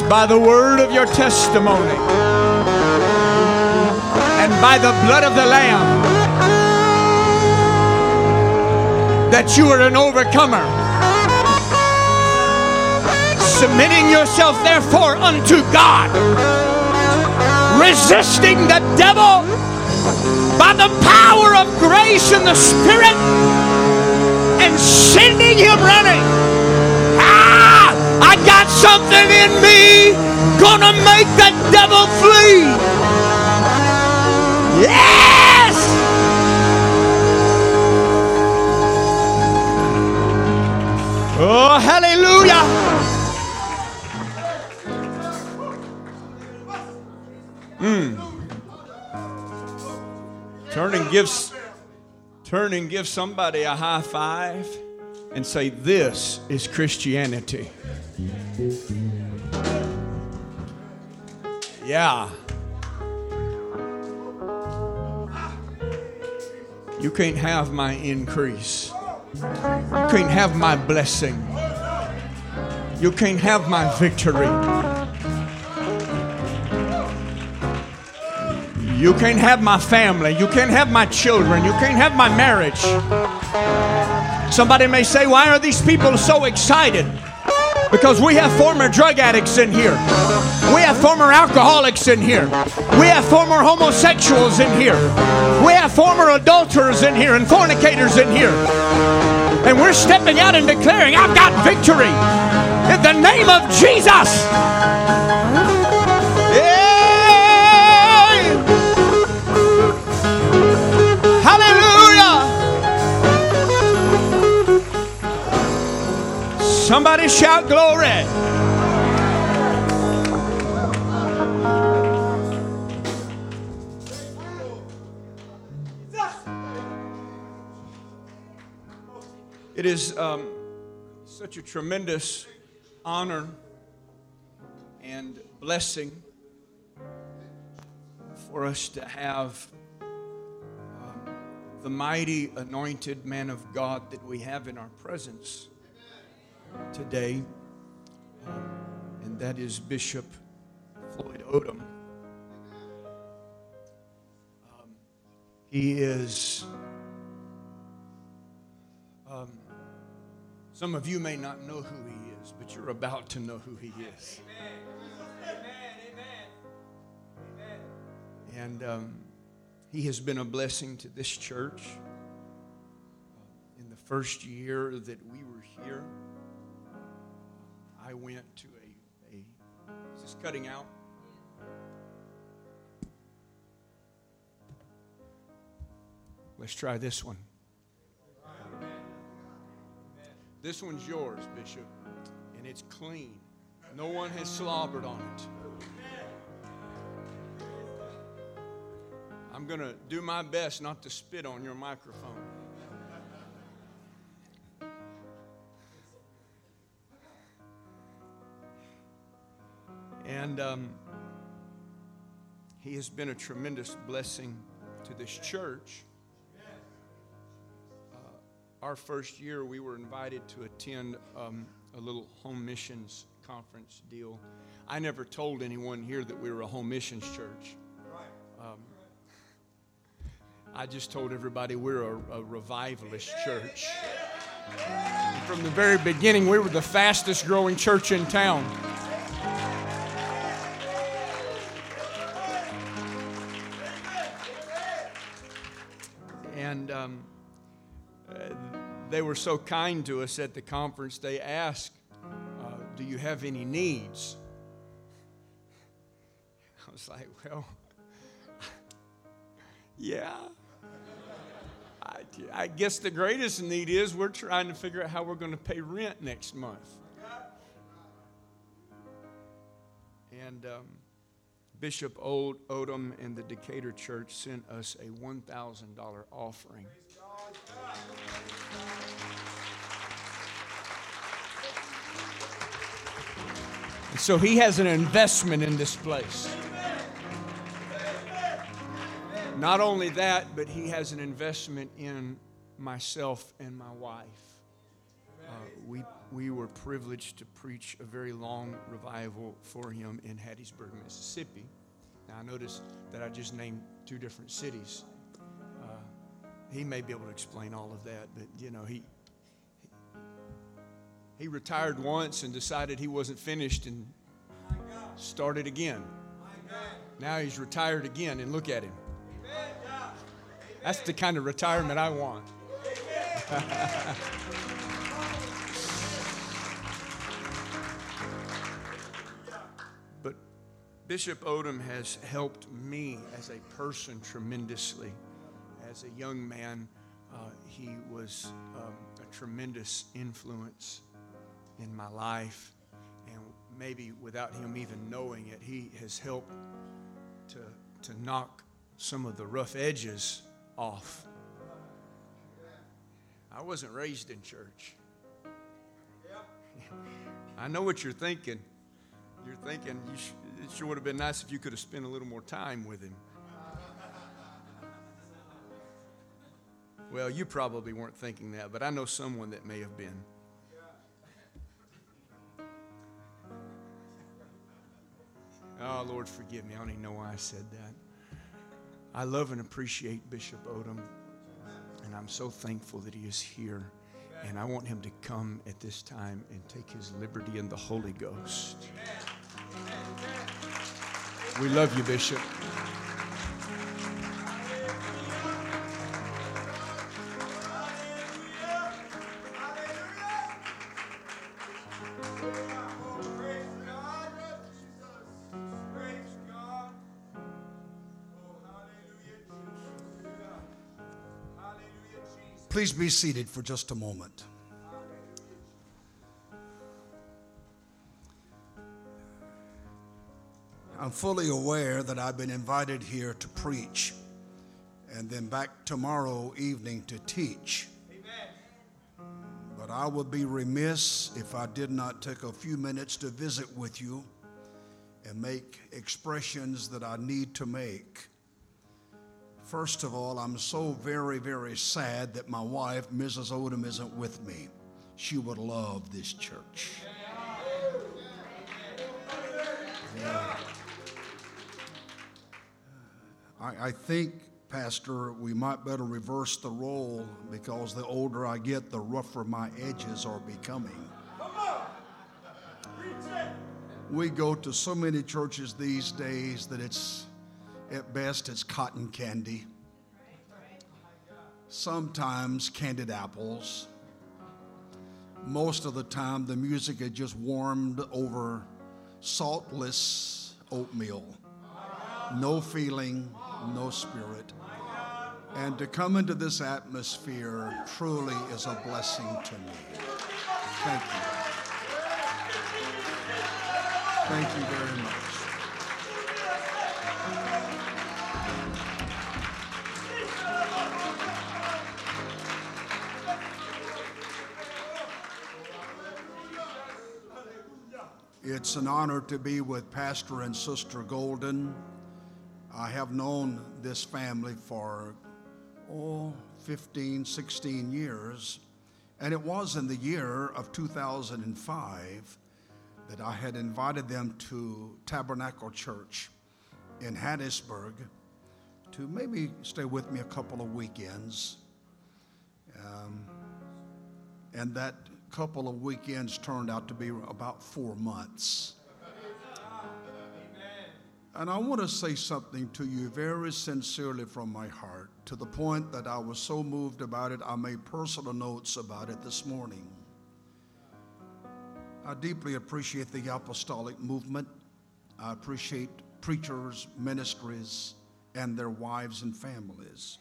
By the word of your testimony and by the blood of the Lamb that you are an overcomer. Submitting yourself, therefore, unto God, resisting the devil by the power of grace and the Spirit, and sending him running. Something in me gonna make the devil flee. Yes! Oh, hallelujah! Hmm. Turn and give, turn and give somebody a high five and say, This is Christianity. Yeah. You can't have my increase. You can't have my blessing. You can't have my victory. You can't have my family. You can't have my children. You can't have my marriage. Somebody may say, Why are these people so excited? Because we have former drug addicts in here. We have former alcoholics in here. We have former homosexuals in here. We have former adulterers in here and fornicators in here. And we're stepping out and declaring, I've got victory in the name of Jesus. Somebody shout glory. It is um, such a tremendous honor and blessing for us to have um, the mighty anointed man of God that we have in our presence today, um, and that is Bishop Floyd Odom. Um, he is. Um, some of you may not know who he is, but you're about to know who he is. And um, he has been a blessing to this church. In the first year that we were here, I went to a, a is this cutting out? Let's try this one. This one's yours, Bishop, and it's clean. No one has slobbered on it. I'm going to do my best not to spit on your microphone. And um, he has been a tremendous blessing to this church. Uh, our first year, we were invited to attend um, a little home missions conference deal. I never told anyone here that we were a home missions church. Um, I just told everybody we're a, a revivalist church. From the very beginning, we were the fastest growing church in town. They were so kind to us at the conference, they asked, uh, Do you have any needs? I was like, Well, yeah. I, I guess the greatest need is we're trying to figure out how we're going to pay rent next month. And um, Bishop Old Odom and the Decatur Church sent us a $1,000 offering. And so he has an investment in this place. Not only that, but he has an investment in myself and my wife. uh, we, we were privileged to preach a very long revival for him in Hattiesburg, Mississippi. Now, I noticed that I just named two different cities. Uh, he may be able to explain all of that, but you know, he, he retired once and decided he wasn't finished and started again. Now he's retired again, and look at him. That's the kind of retirement I want. but Bishop Odom has helped me as a person tremendously. As a young man, uh, he was um, a tremendous influence in my life. And maybe without him even knowing it, he has helped to, to knock some of the rough edges off. I wasn't raised in church. I know what you're thinking. You're thinking you sh- it sure would have been nice if you could have spent a little more time with him. Well, you probably weren't thinking that, but I know someone that may have been. Oh, Lord, forgive me. I don't even know why I said that. I love and appreciate Bishop Odom, and I'm so thankful that he is here. And I want him to come at this time and take his liberty in the Holy Ghost. We love you, Bishop. Please be seated for just a moment. I'm fully aware that I've been invited here to preach and then back tomorrow evening to teach. But I would be remiss if I did not take a few minutes to visit with you and make expressions that I need to make. First of all, I'm so very, very sad that my wife, Mrs. Odom, isn't with me. She would love this church. Yeah. I, I think, Pastor, we might better reverse the role because the older I get, the rougher my edges are becoming. We go to so many churches these days that it's at best, it's cotton candy. Sometimes candied apples. Most of the time, the music is just warmed over saltless oatmeal. No feeling, no spirit. And to come into this atmosphere truly is a blessing to me. Thank you. Thank you very much. It's an honor to be with Pastor and Sister Golden. I have known this family for, oh, 15, 16 years. And it was in the year of 2005 that I had invited them to Tabernacle Church in Hattiesburg to maybe stay with me a couple of weekends. Um, and that couple of weekends turned out to be about four months. And I want to say something to you very sincerely from my heart, to the point that I was so moved about it, I made personal notes about it this morning. I deeply appreciate the apostolic movement. I appreciate preachers, ministries, and their wives and families.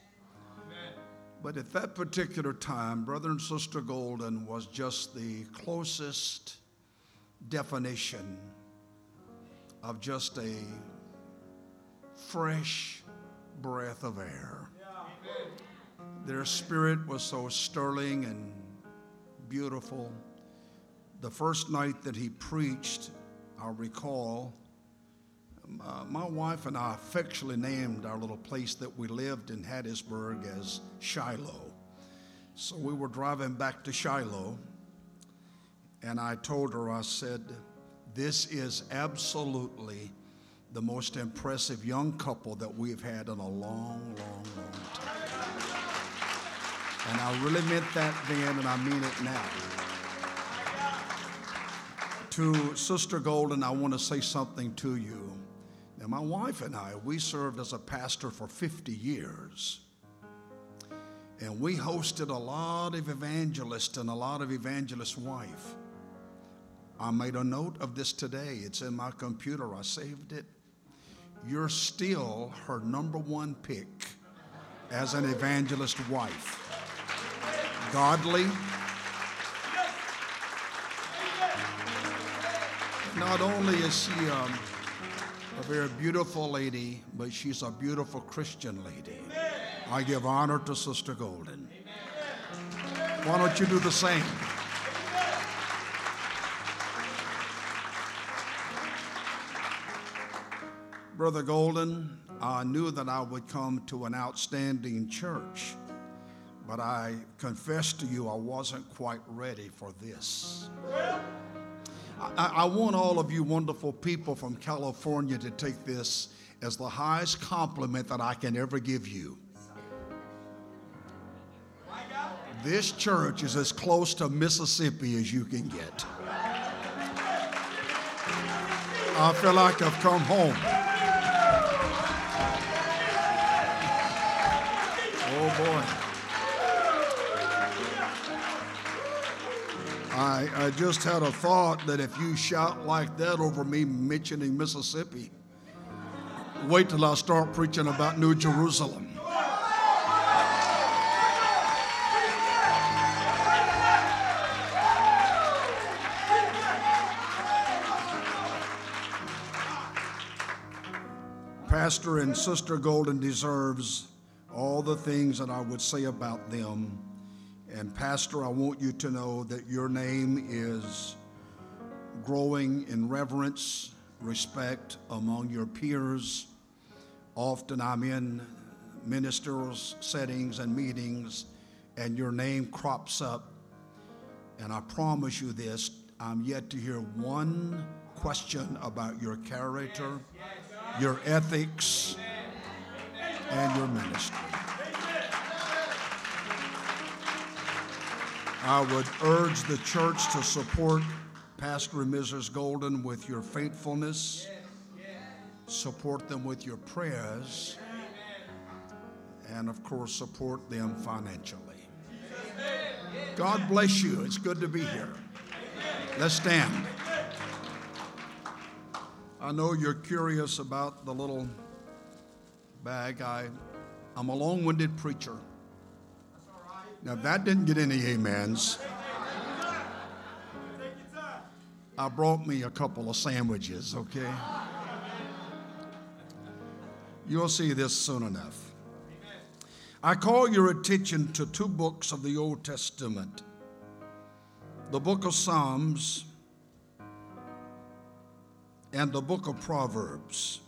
But at that particular time, Brother and Sister Golden was just the closest definition of just a fresh breath of air. Their spirit was so sterling and beautiful. The first night that he preached, I recall, uh, my wife and I affectionately named our little place that we lived in Hattiesburg as Shiloh. So we were driving back to Shiloh, And I told her, I said, this is absolutely the most impressive young couple that we've had in a long, long, long time. And I really meant that then, and I mean it now. To Sister Golden, I want to say something to you. Now, my wife and I, we served as a pastor for 50 years. And we hosted a lot of evangelists and a lot of evangelists' wife. I made a note of this today. It's in my computer. I saved it. You're still her number one pick as an evangelist wife. Godly. Not only is she um, a very beautiful lady, but she's a beautiful Christian lady. I give honor to Sister Golden. Why don't you do the same? Brother Golden, I knew that I would come to an outstanding church, but I confess to you I wasn't quite ready for this. I, I, want all of you wonderful people from California to take this as the highest compliment that I can ever give you. This church is as close to Mississippi as you can get. I feel like I've come home. Oh boy. I, I just had a thought that if you shout like that over me mentioning Mississippi, wait till I start preaching about New Jerusalem. Pastor and Sister Golden deserves all the things that I would say about them. And, Pastor, I want you to know that your name is growing in reverence, respect among your peers. Often I'm in ministers' settings and meetings, and your name crops up. And I promise you this I'm yet to hear one question about your character your ethics, and your ministry. I would urge the church to support Pastor and Mrs. Golden with your faithfulness, support them with your prayers, and of course, support them financially. God bless you. It's good to be here. Let's stand. I know you're curious about the little bag. I, I'm a long winded preacher. Now, that didn't get any amens. I brought me a couple of sandwiches, okay? You'll see this soon enough. I call your attention to two books of the Old Testament the book of Psalms and the book of Proverbs.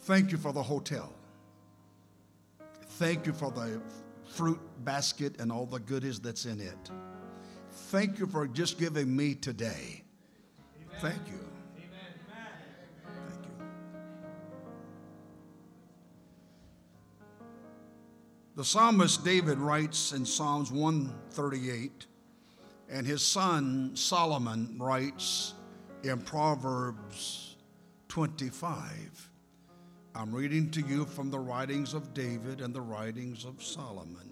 Thank you for the hotel. Thank you for the fruit basket and all the goodies that's in it. Thank you for just giving me today. Thank you. Thank you. The psalmist David writes in Psalms 138 and his son Solomon writes in Proverbs 25. I'm reading to you from the writings of David and the writings of Solomon.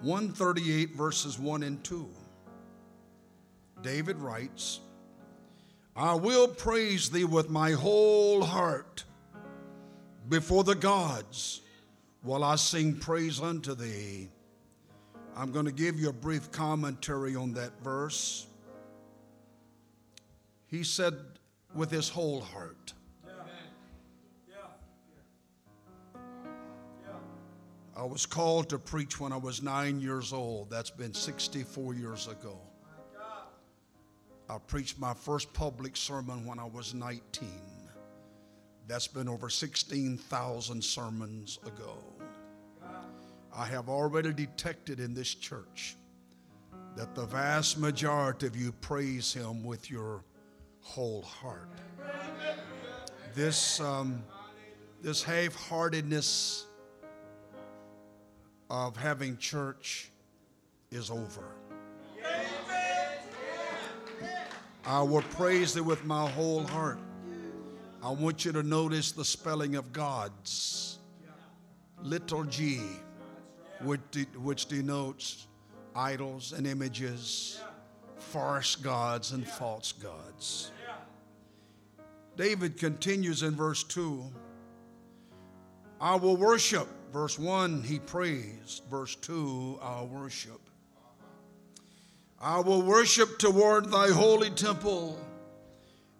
138 verses 1 and 2. David writes, I will praise thee with my whole heart before the gods while I sing praise unto thee. I'm going to give you a brief commentary on that verse. He said, with his whole heart. I was called to preach when I was nine years old. That's been 64 years ago. I preached my first public sermon when I was 19. That's been over 16,000 sermons ago. I have already detected in this church that the vast majority of you praise Him with your whole heart. This, um, this half heartedness of having church is over. I will praise Thee with my whole heart. I want you to notice the spelling of God's. Little g, which, de- which denotes idols and images, farce gods and false gods. David continues in verse 2 I will worship. Verse 1, he praised. Verse 2, I'll worship. I will worship toward thy holy temple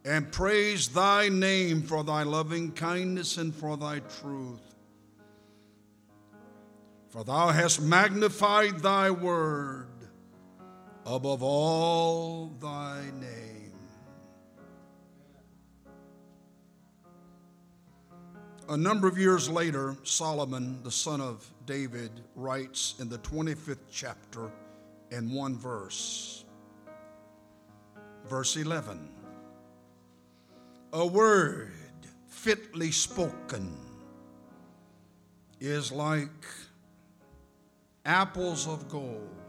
and praise thy name for thy loving kindness and for thy truth. For thou hast magnified thy word above all thy name. A number of years later, Solomon, the son of David, writes in the 25th chapter and one verse. Verse 11 A word fitly spoken is like apples of gold.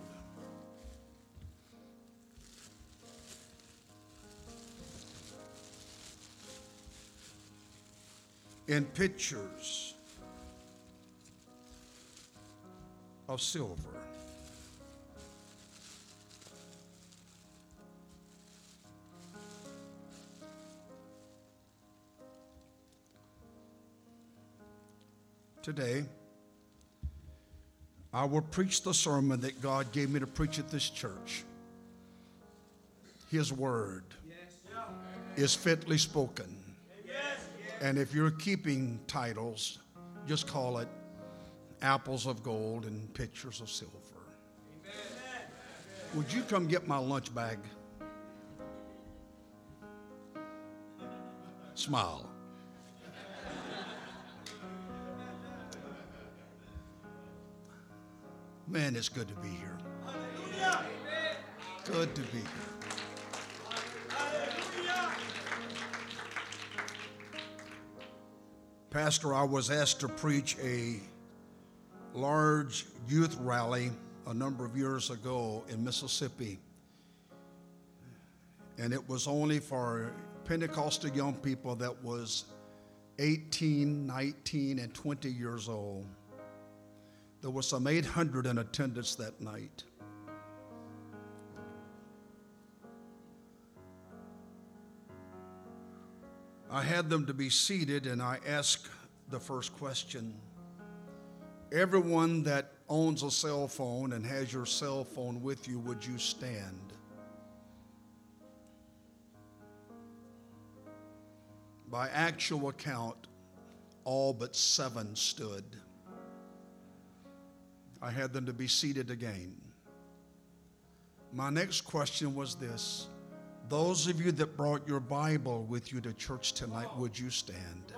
In pictures of silver. Today, I will preach the sermon that God gave me to preach at this church. His word is fitly spoken. And if you're keeping titles, just call it apples of gold and pictures of silver. Would you come get my lunch bag? Smile. Man, it's good to be here. Good to be here. Pastor, I was asked to preach a large youth rally a number of years ago in Mississippi. And it was only for Pentecostal young people that was 18, 19, and 20 years old. There were some 800 in attendance that night. I had them to be seated and I asked the first question. Everyone that owns a cell phone and has your cell phone with you, would you stand? By actual account, all but seven stood. I had them to be seated again. My next question was this Those of you that brought your Bible with you to church tonight, would you stand?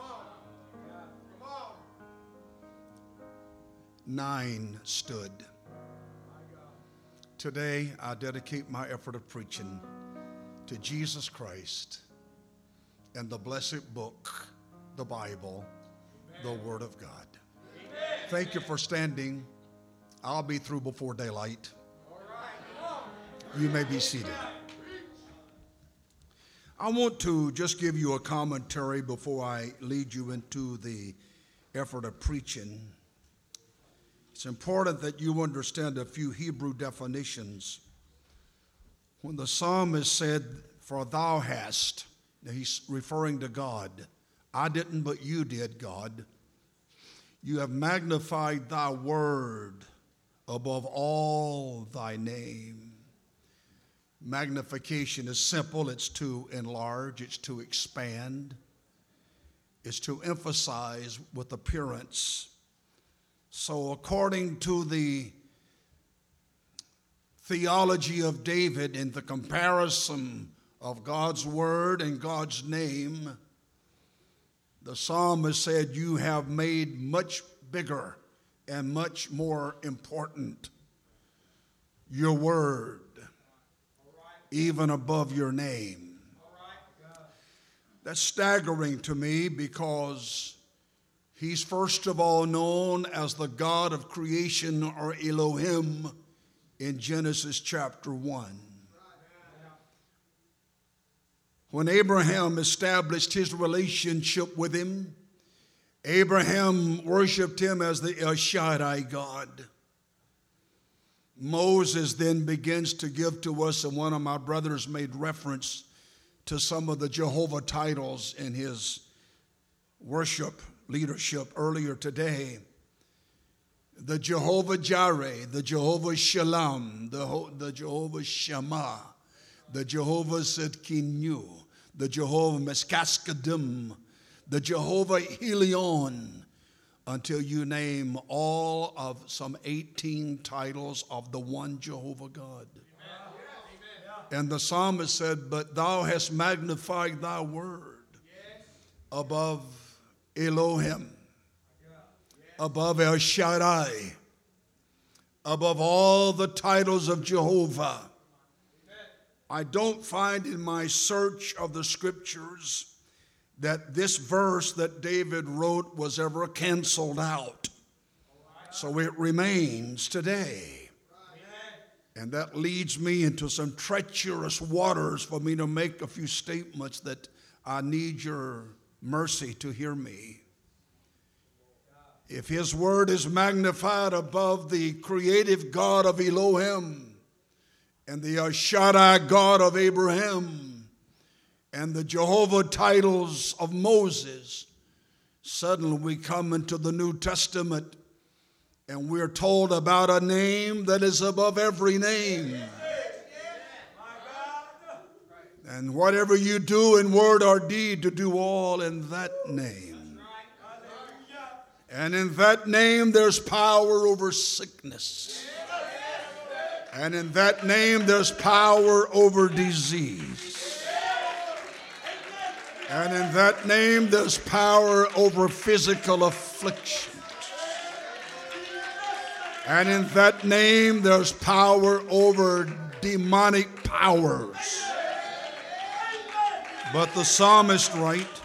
Nine stood. Today, I dedicate my effort of preaching to Jesus Christ and the blessed book, the Bible, the Word of God. Thank you for standing. I'll be through before daylight. You may be seated. I want to just give you a commentary before I lead you into the effort of preaching. It's important that you understand a few Hebrew definitions. When the psalmist said, For thou hast, he's referring to God. I didn't, but you did, God. You have magnified thy word above all thy name. Magnification is simple it's to enlarge, it's to expand, it's to emphasize with appearance. So, according to the theology of David in the comparison of God's word and God's name, the psalmist said, You have made much bigger and much more important, your word, even above your name. That's staggering to me because he's first of all known as the God of creation or Elohim in Genesis chapter 1. When Abraham established his relationship with him, Abraham worshiped him as the El Shaddai God. Moses then begins to give to us, and one of my brothers made reference to some of the Jehovah titles in his worship leadership earlier today. The Jehovah Jireh, the Jehovah Shalom, the, the Jehovah Shammah, the Jehovah Tsidkenu, the Jehovah Meskaskadim, the Jehovah Helion, until you name all of some 18 titles of the one Jehovah God. And the psalmist said, But thou hast magnified thy word above Elohim, above El Shaddai, above all the titles of Jehovah. I don't find in my search of the scriptures that this verse that David wrote was ever canceled out. So it remains today. And that leads me into some treacherous waters for me to make a few statements that I need your mercy to hear me. If his word is magnified above the creative God of Elohim and the Shaddai God of Abraham and the Jehovah titles of Moses, suddenly we come into the New Testament and we're told about a name that is above every name. And whatever you do in word or deed, to do all in that name. And in that name, there's power over sickness. And in that name, there's power over disease. And in that name, there's power over physical affliction. And in that name, there's power over demonic powers. But the psalmist writes,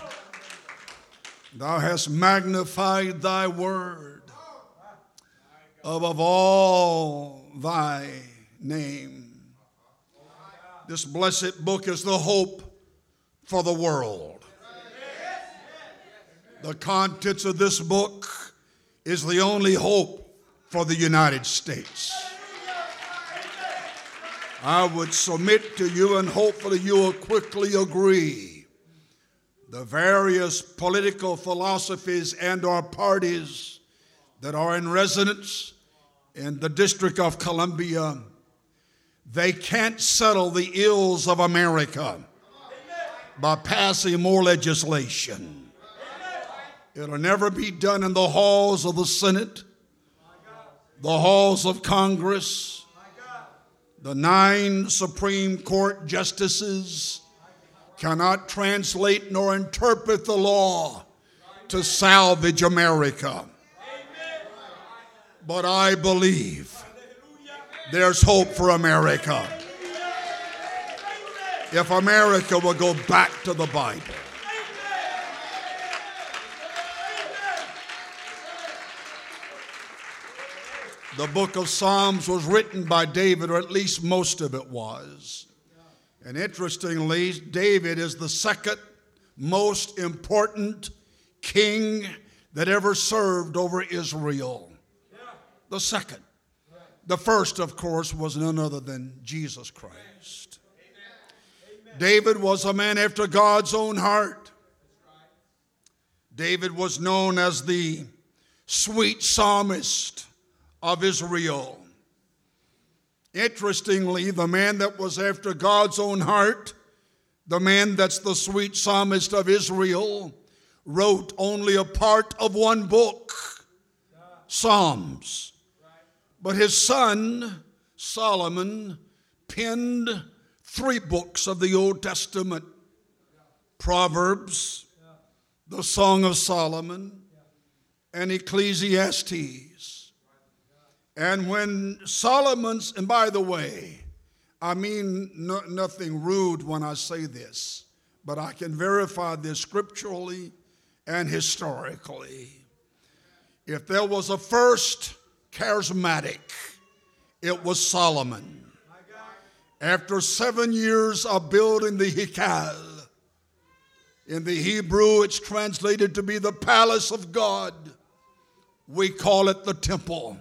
Thou hast magnified thy word above all thy name. This blessed book is the hope for the world. The contents of this book is the only hope for the United States. I would submit to you, and hopefully you will quickly agree. The various political philosophies and our parties that are in residence in the District of Columbia, they can't settle the ills of America by passing more legislation. It'll never be done in the halls of the Senate the halls of Congress, the nine Supreme Court justices cannot translate nor interpret the law to salvage America. But I believe there's hope for America. If America will go back to the Bible. The book of Psalms was written by David, or at least most of it was. And interestingly, David is the second most important king that ever served over Israel. The second. The first, of course, was none other than Jesus Christ. David was a man after God's own heart. David was known as the sweet psalmist of Israel. Interestingly, the man that was after God's own heart, the man that's the sweet psalmist of Israel, wrote only a part of one book, Psalms. But his son, Solomon, penned three books of the Old Testament Proverbs, the Song of Solomon, and Ecclesiastes. And when Solomon's, and by the way, I mean no, nothing rude when I say this, but I can verify this scripturally and historically. If there was a first charismatic, it was Solomon. After seven years of building the Hikal, in the Hebrew it's translated to be the palace of God. We call it the temple.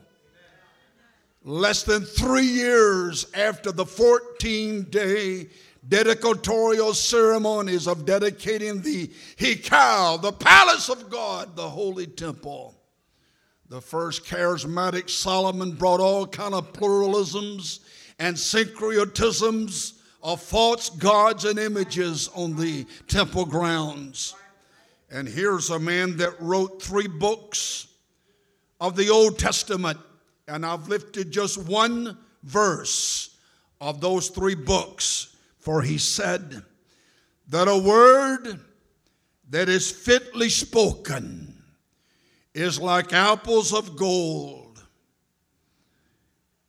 Less than three years after the 14 day dedicatorial ceremonies of dedicating the Hikal, the palace of God, the holy temple. The first charismatic Solomon brought all kind of pluralisms and syncretisms of false gods and images on the temple grounds. And here's a man that wrote three books of the Old Testament, and I've lifted just one verse of those three books, for he said that a word that is fitly spoken is like apples of gold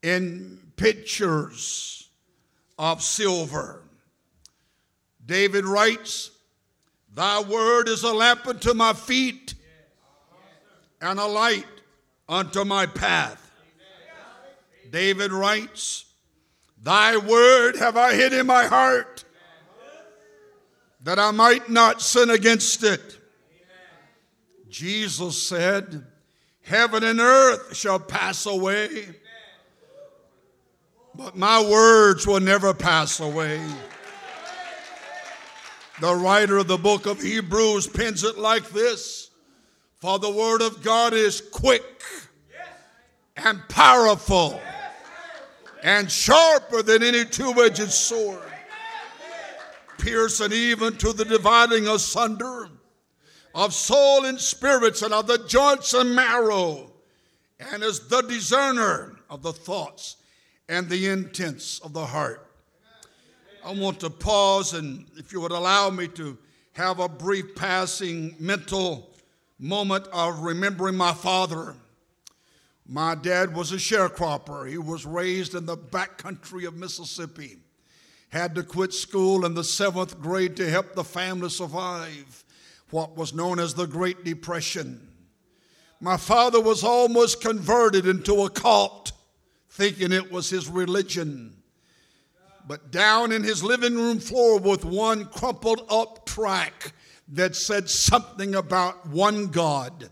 in pitchers of silver. David writes, Thy word is a lamp unto my feet and a light unto my path. David writes, Thy word have I hid in my heart that I might not sin against it. Jesus said, Heaven and earth shall pass away, but my words will never pass away. The writer of the book of Hebrews pens it like this For the word of God is quick and powerful and sharper than any two edged sword, piercing even to the dividing asunder of soul and spirits and of the joints and marrow, and is the discerner of the thoughts and the intents of the heart. I want to pause and, if you would allow me to have a brief passing mental moment of remembering my father. My dad was a sharecropper. He was raised in the back country of Mississippi. Had to quit school in the seventh grade to help the family survive what was known as the Great Depression. My father was almost converted into a cult, thinking it was his religion. But down in his living room floor with one crumpled up track that said something about one God.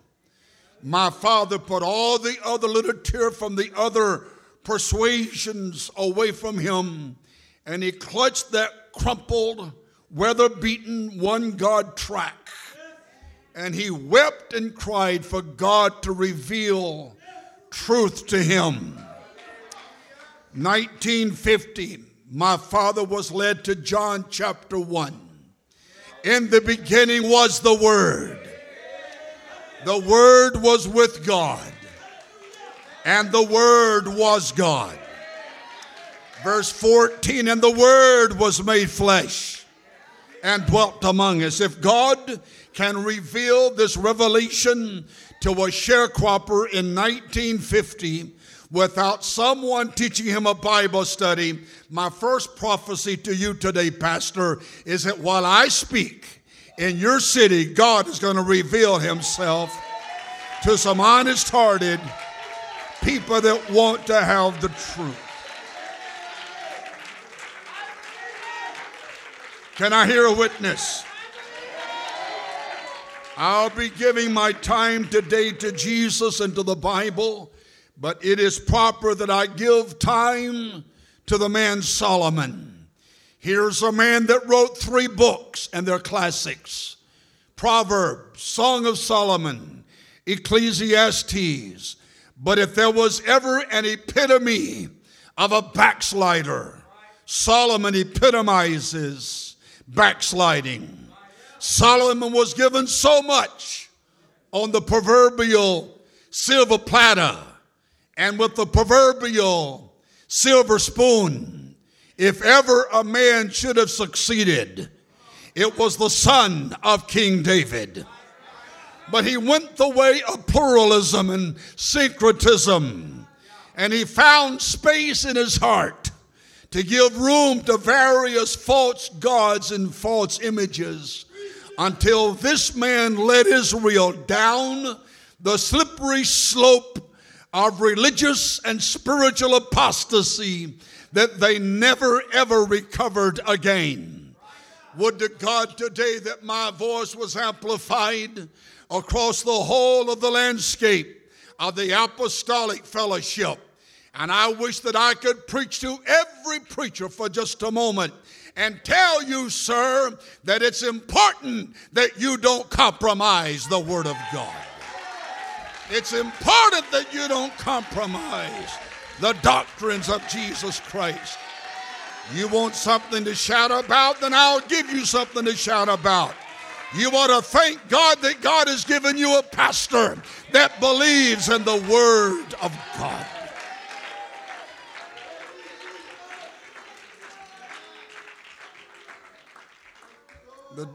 My father put all the other literature from the other persuasions away from him, and he clutched that crumpled, weather beaten one God track and he wept and cried for God to reveal truth to him. 1950, my father was led to John chapter 1. In the beginning was the Word. The Word was with God, and the Word was God. Verse 14, and the Word was made flesh and dwelt among us. If God can reveal this revelation to a sharecropper in 1950 without someone teaching him a Bible study, my first prophecy to you today, Pastor, is that while I speak in your city, God is going to reveal himself to some honest hearted people that want to have the truth. Can I hear a witness? I'll be giving my time today to Jesus and to the Bible, but it is proper that I give time to the man Solomon. Here's a man that wrote three books, and they're classics Proverbs, Song of Solomon, Ecclesiastes. But if there was ever an epitome of a backslider, Solomon epitomizes backsliding. Solomon was given so much on the proverbial silver platter and with the proverbial silver spoon. If ever a man should have succeeded, it was the son of King David. But he went the way of pluralism and syncretism And he found space in his heart to give room to various false gods and false images until this man led Israel down the slippery slope of religious and spiritual apostasy that they never ever recovered again. Would to God today that my voice was amplified across the whole of the landscape of the apostolic fellowship. And I wish that I could preach to every preacher for just a moment and tell you, sir, that it's important that you don't compromise the Word of God. It's important that you don't compromise the doctrines of Jesus Christ. You want something to shout about, then I'll give you something to shout about. You want to thank God that God has given you a pastor that believes in the Word of God. The,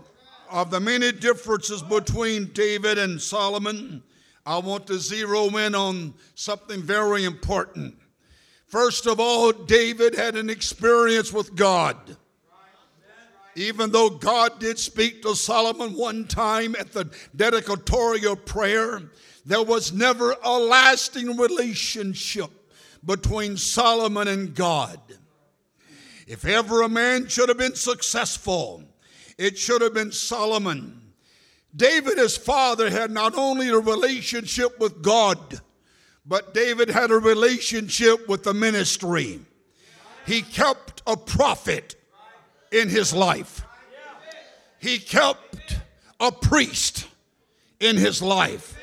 of the many differences between David and Solomon, I want to zero in on something very important. First of all, David had an experience with God. Even though God did speak to Solomon one time at the dedicatory prayer, there was never a lasting relationship between Solomon and God. If ever a man should have been successful, it should have been Solomon. David, his father, had not only a relationship with God, but David had a relationship with the ministry. He kept a prophet in his life, he kept a priest in his life.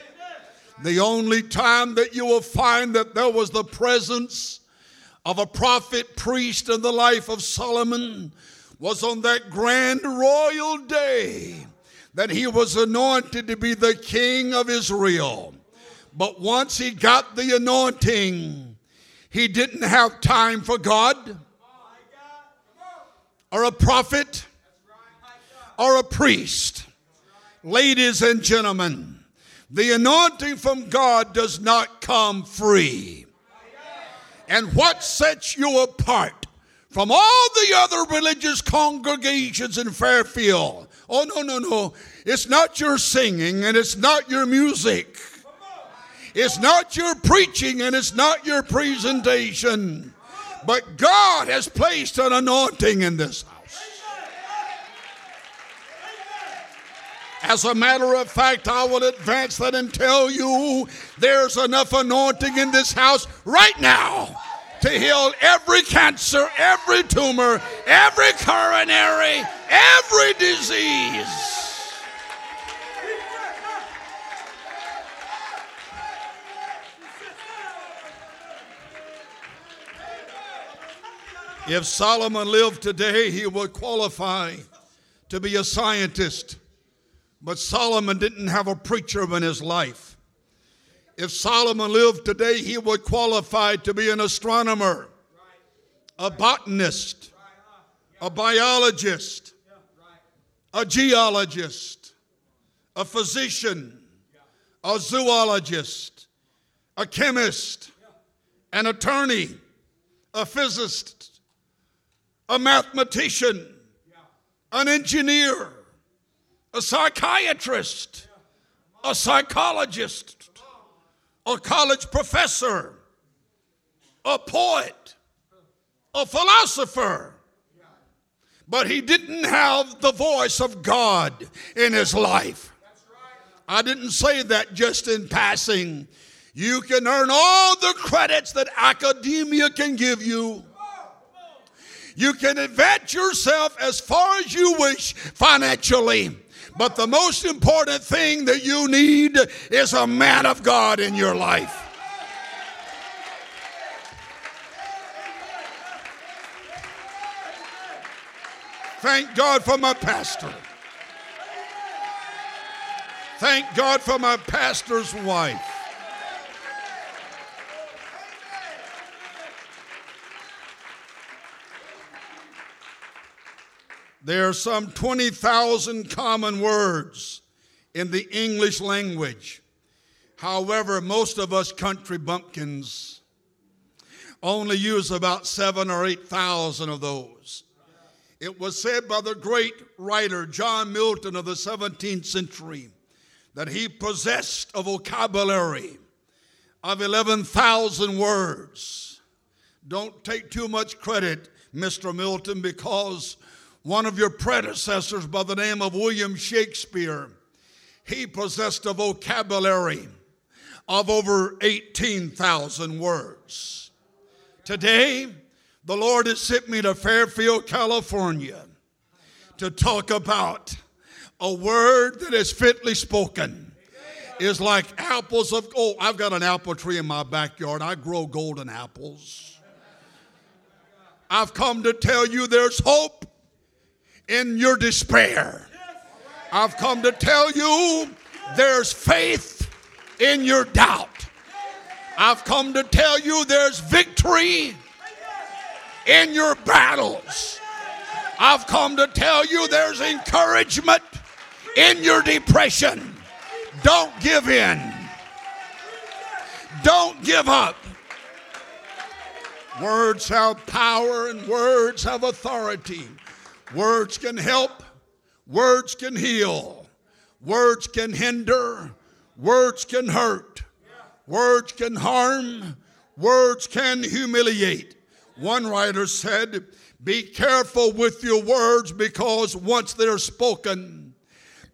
The only time that you will find that there was the presence of a prophet priest in the life of Solomon was on that grand royal day that he was anointed to be the king of Israel. But once he got the anointing, he didn't have time for God or a prophet or a priest. Ladies and gentlemen, the anointing from God does not come free. And what sets you apart from all the other religious congregations in Fairfield? Oh, no, no, no. It's not your singing and it's not your music. It's not your preaching and it's not your presentation. But God has placed an anointing in this house. As a matter of fact, I will advance that and tell you there's enough anointing in this house right now to heal every cancer, every tumor, every coronary, every disease. If Solomon lived today, he would qualify to be a scientist. But Solomon didn't have a preacher in his life. If Solomon lived today, he would qualify to be an astronomer, a botanist, a biologist, a geologist, a physician, a zoologist, a chemist, an attorney, a physicist, a mathematician, an engineer, a psychiatrist, a psychologist, a college professor, a poet, a philosopher. But he didn't have the voice of God in his life. I didn't say that just in passing. You can earn all the credits that academia can give you. You can advance yourself as far as you wish financially. But the most important thing that you need is a man of God in your life. Thank God for my pastor. Thank God for my pastor's wife. There are some 20,000 common words in the English language. However, most of us country bumpkins only use about seven or eight thousand of those. It was said by the great writer John Milton of the 17th century that he possessed a vocabulary of 11,000 words. Don't take too much credit, Mr. Milton, because one of your predecessors by the name of William Shakespeare, he possessed a vocabulary of over 18,000 words. Today, the Lord has sent me to Fairfield, California to talk about a word that is fitly spoken is like apples of gold. I've got an apple tree in my backyard. I grow golden apples. I've come to tell you there's hope in your despair. I've come to tell you there's faith in your doubt. I've come to tell you there's victory in your battles. I've come to tell you there's encouragement in your depression. Don't give in. Don't give up. Words have power and words have authority. Words can help, words can heal, words can hinder, words can hurt, words can harm, words can humiliate. One writer said, Be careful with your words because once they're spoken,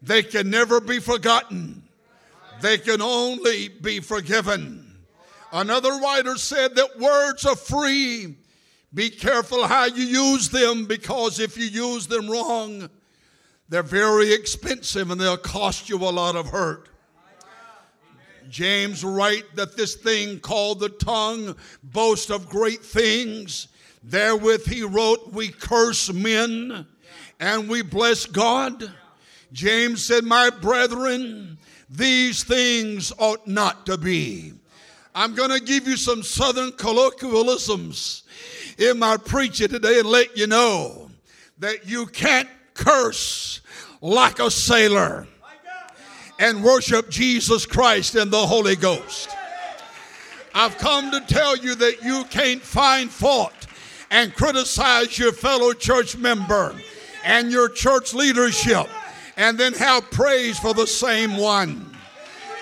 they can never be forgotten. They can only be forgiven. Another writer said that words are free. Be careful how you use them because if you use them wrong, they're very expensive and they'll cost you a lot of hurt. James write that this thing called the tongue boasts of great things. Therewith he wrote, We curse men and we bless God. James said, My brethren, these things ought not to be. I'm going to give you some southern colloquialisms in my preaching today and let you know that you can't curse like a sailor and worship Jesus Christ and the Holy Ghost. I've come to tell you that you can't find fault and criticize your fellow church member and your church leadership and then have praise for the same one.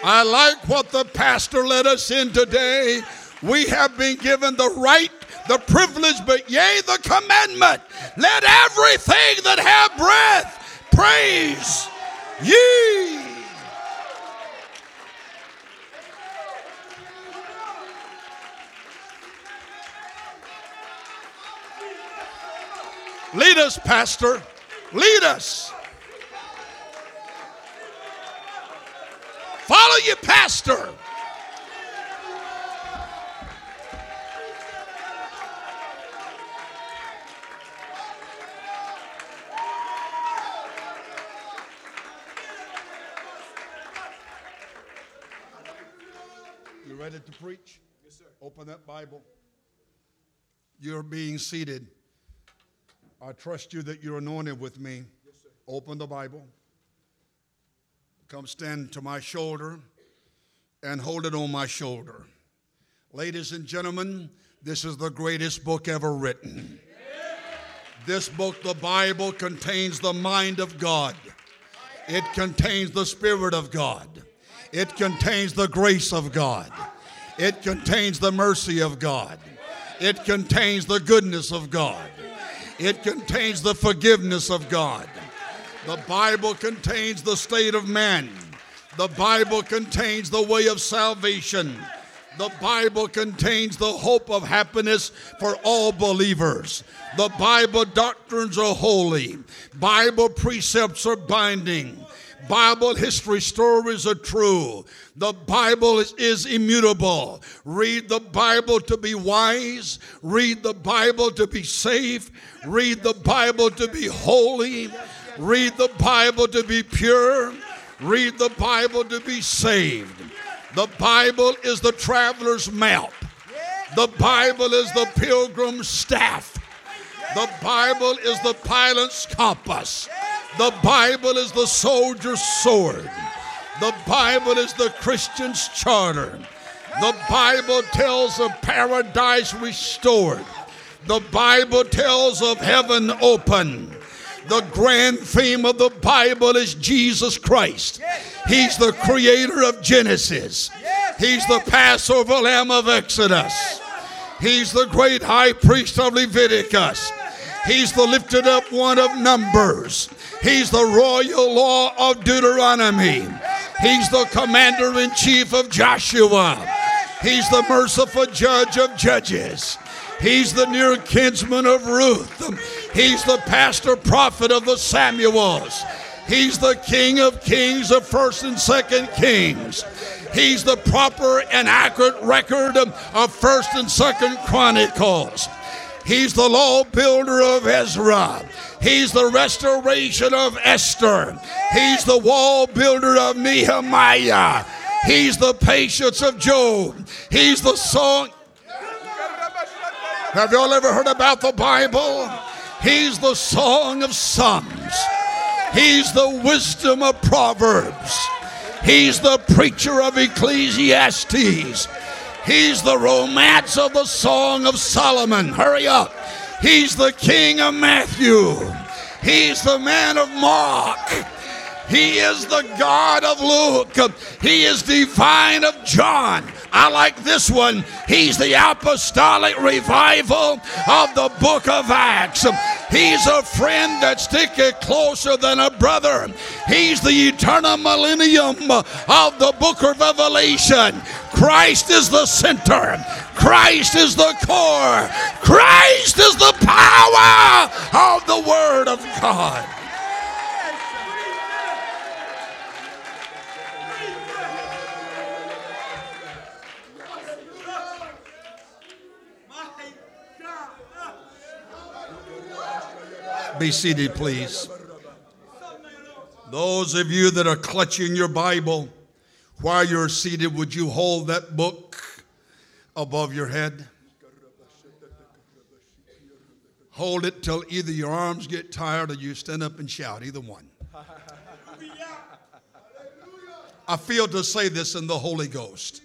I like what the pastor led us in today. We have been given the right, the privilege, but yea, the commandment. Let everything that have breath praise ye. Lead us, Pastor. Lead us. Follow your pastor. You ready to preach? Yes, sir. Open that Bible. You're being seated. I trust you that you're anointed with me. Yes. Open the Bible. Come stand to my shoulder and hold it on my shoulder. Ladies and gentlemen, this is the greatest book ever written. This book, the Bible, contains the mind of God. It contains the Spirit of God. It contains the grace of God. It contains the mercy of God. It contains the goodness of God. It contains the forgiveness of God. The Bible contains the state of man. The Bible contains the way of salvation. The Bible contains the hope of happiness for all believers. The Bible doctrines are holy. Bible precepts are binding. Bible history stories are true. The Bible is, is, immutable. Read the Bible to be wise. Read the Bible to be safe. Read the Bible to be holy. Read the Bible to be pure. Read the Bible to be saved. The Bible is the traveler's map. The Bible is the pilgrim's staff. The Bible is the pilot's compass. The Bible is the soldier's sword. The Bible is the Christian's charter. The Bible tells of paradise restored. The Bible tells of heaven open. The grand theme of the Bible is Jesus Christ. He's the creator of Genesis. He's the Passover lamb of Exodus. He's the great high priest of Leviticus. He's the lifted up one of Numbers. He's the royal law of Deuteronomy. He's the commander in chief of Joshua. He's the merciful judge of Judges. He's the near kinsman of Ruth. He's the pastor prophet of the Samuels. He's the king of kings of first and second kings. He's the proper and accurate record of first and second chronicles. He's the law builder of Ezra. He's the restoration of Esther. He's the wall builder of Nehemiah. He's the patience of Job. He's the song. Have y'all ever heard about the Bible? He's the song of Psalms. He's the wisdom of Proverbs. He's the preacher of Ecclesiastes. He's the romance of the Song of Solomon. Hurry up. He's the king of Matthew. He's the man of Mark. He is the God of Luke. He is divine of John. I like this one. He's the apostolic revival of the book of Acts. He's a friend that sticketh closer than a brother. He's the eternal millennium of the book of Revelation. Christ is the center. Christ is the core. Christ is the power of the Word of God. Be seated, please. Those of you that are clutching your Bible while you're seated, would you hold that book above your head? Hold it till either your arms get tired or you stand up and shout, either one. I feel to say this in the Holy Ghost.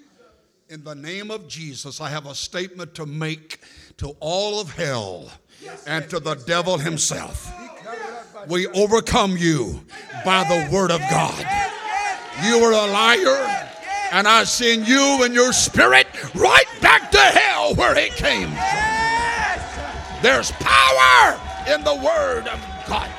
In the name of Jesus, I have a statement to make to all of hell and to the devil himself. We overcome you by the word of God. You are a liar, and I send you and your spirit right back to hell where it came from. There's power in the word of God.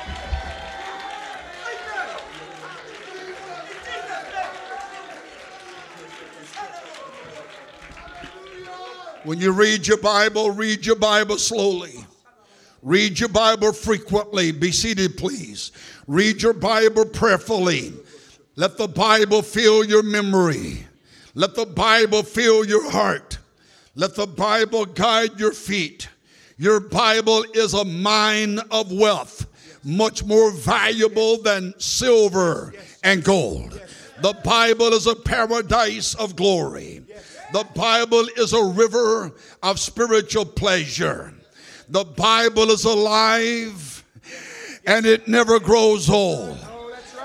When you read your Bible, read your Bible slowly. Read your Bible frequently. Be seated, please. Read your Bible prayerfully. Let the Bible fill your memory. Let the Bible fill your heart. Let the Bible guide your feet. Your Bible is a mine of wealth, much more valuable than silver and gold. The Bible is a paradise of glory. The Bible is a river of spiritual pleasure. The Bible is alive and it never grows old.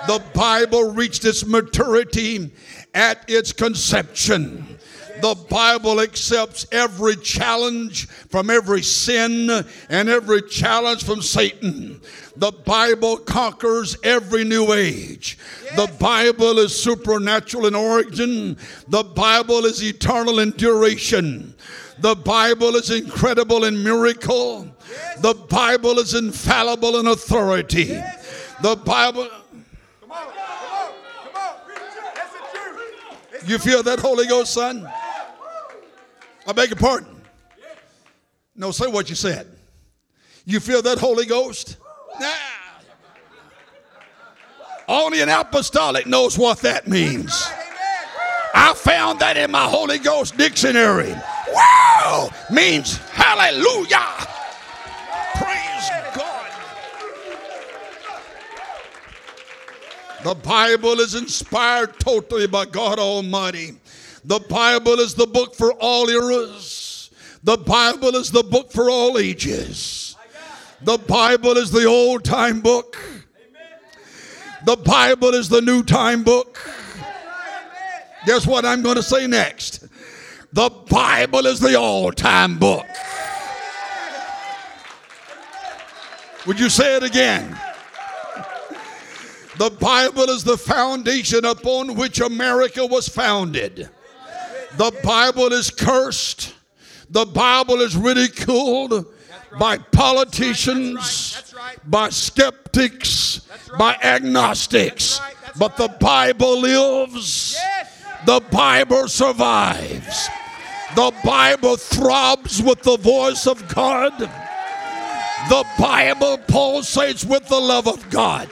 The Bible reached its maturity at its conception. The Bible accepts every challenge from every sin and every challenge from Satan. The Bible conquers every new age. The Bible is supernatural in origin. The Bible is eternal in duration. The Bible is incredible in miracle. The Bible is infallible in authority. The Bible. Come on, come on, come on! That's true. You feel that Holy Ghost, son? I beg your pardon. No, say what you said. You feel that Holy Ghost? Nah. Only an apostolic knows what that means. I found that in my Holy Ghost dictionary. Wow means hallelujah. Praise God. The Bible is inspired totally by God Almighty. The Bible is the book for all eras. The Bible is the book for all ages. The Bible is the old time book. The Bible is the new time book. Guess what I'm going to say next? The Bible is the all time book. Would you say it again? The Bible is the foundation upon which America was founded. The Bible is cursed. The Bible is ridiculed by politicians, by skeptics, by agnostics. But the Bible lives. The Bible survives. The Bible throbs with the voice of God. The Bible pulsates with the love of God.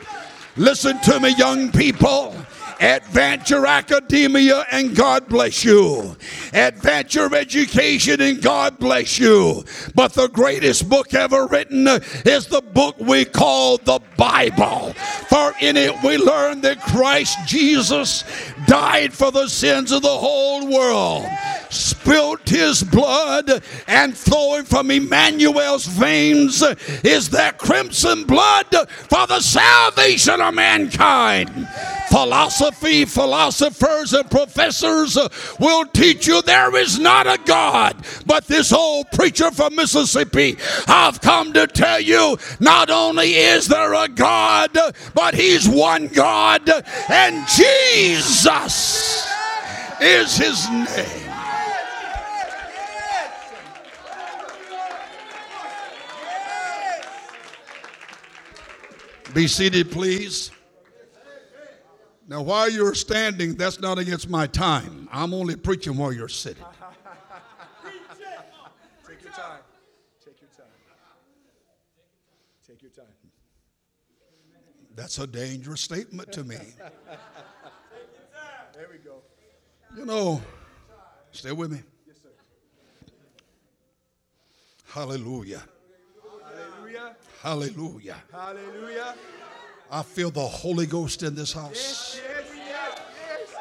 Listen to me, young people. Adventure academia and God bless you. Adventure education and God bless you. But the greatest book ever written is the book we call the Bible. For in it we learn that Christ Jesus died for the sins of the whole world, spilt his blood, and flowing from Emmanuel's veins is that crimson blood for the salvation of mankind. Philosophy, philosophers, and professors will teach you there is not a God. But this old preacher from Mississippi, I've come to tell you not only is there a God, but He's one God, and Jesus is His name. Be seated, please. Now, while you're standing, that's not against my time. I'm only preaching while you're sitting. Take your time. Take your time. Take your time. That's a dangerous statement to me. There we go. You know, stay with me. Hallelujah. Hallelujah. Hallelujah. Hallelujah. I feel the Holy Ghost in this house. Yes, yes, yes.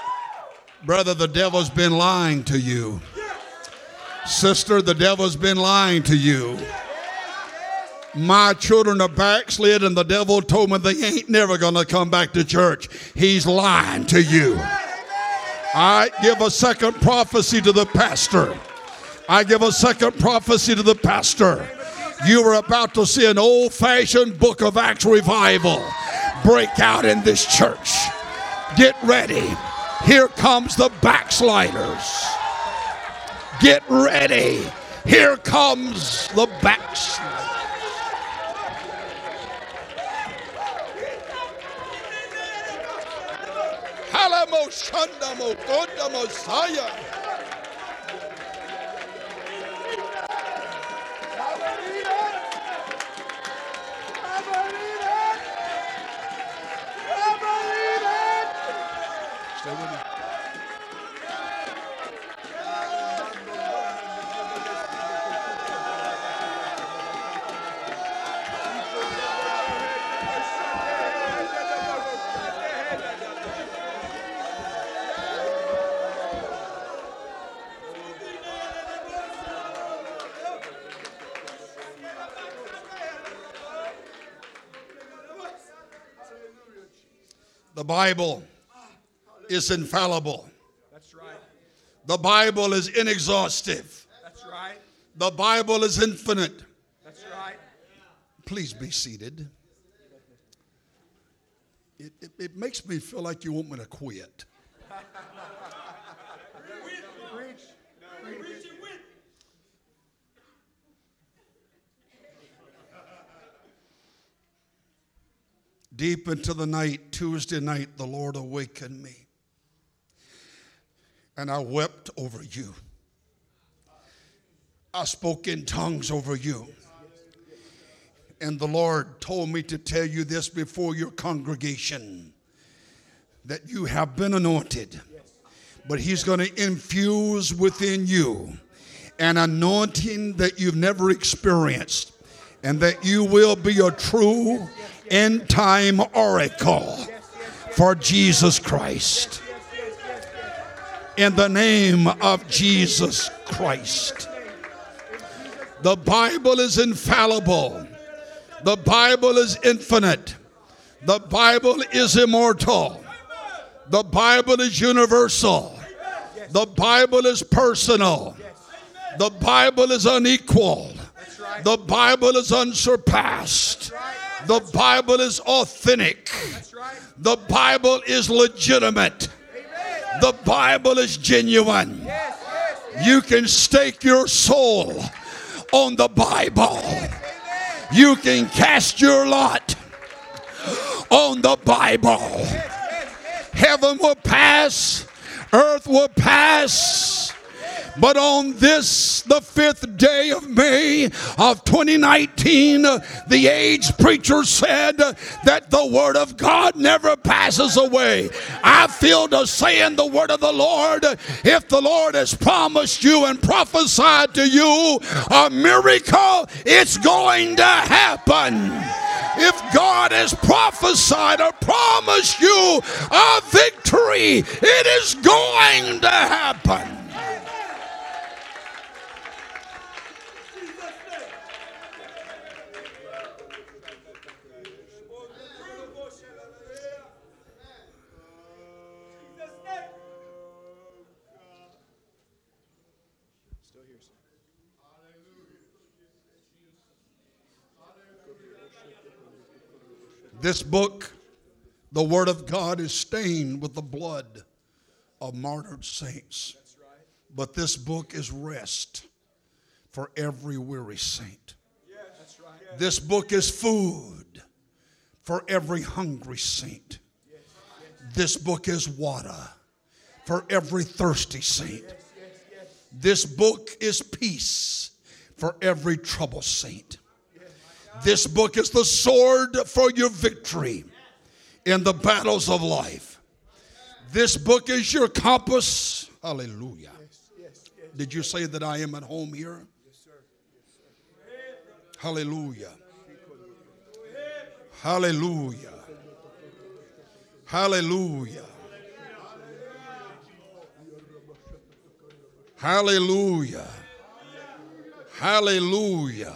Brother, the devil's been lying to you. Sister, the devil's been lying to you. My children are backslid, and the devil told me they ain't never going to come back to church. He's lying to you. I give a second prophecy to the pastor. I give a second prophecy to the pastor. You are about to see an old fashioned book of Acts revival break out in this church. Get ready. Here comes the backsliders. Get ready. Here comes the backsliders. Halamo Shandamo Koda Messiah. Bible is infallible. That's right. The Bible is inexhaustive. That's right. The Bible is infinite. That's right. Please be seated. It, it, it makes me feel like you want me to quit. Deep into the night, Tuesday night, the Lord awakened me. And I wept over you. I spoke in tongues over you. And the Lord told me to tell you this before your congregation that you have been anointed, but He's going to infuse within you an anointing that you've never experienced, and that you will be a true end time oracle for Jesus Christ. In the name of Jesus Christ. The Bible is infallible. The Bible is infinite. The Bible is immortal. The Bible is universal. The Bible is personal. The Bible is unequal. The Bible is unsurpassed. The Bible is authentic. The Bible is legitimate. The Bible is genuine. You can stake your soul on the Bible. You can cast your lot on the Bible. Heaven will pass, earth will pass, but on this, the fifth day of May of 2019, the aged preacher said that the word of God never passes away. I feel to say in the word of the Lord, if the Lord has promised you and prophesied to you a miracle, it's going to happen. If God has prophesied or promised you a victory, it is going to happen. This book, the Word of God, is stained with the blood of martyred saints. But this book is rest for every weary saint. This book is food for every hungry saint. This book is water for every thirsty saint. This book is peace for every troubled saint. This book is the sword for your victory in the battles of life. This book is your compass. Hallelujah. Did you say that I am at home here? Hallelujah. Hallelujah. Hallelujah. Hallelujah. Hallelujah.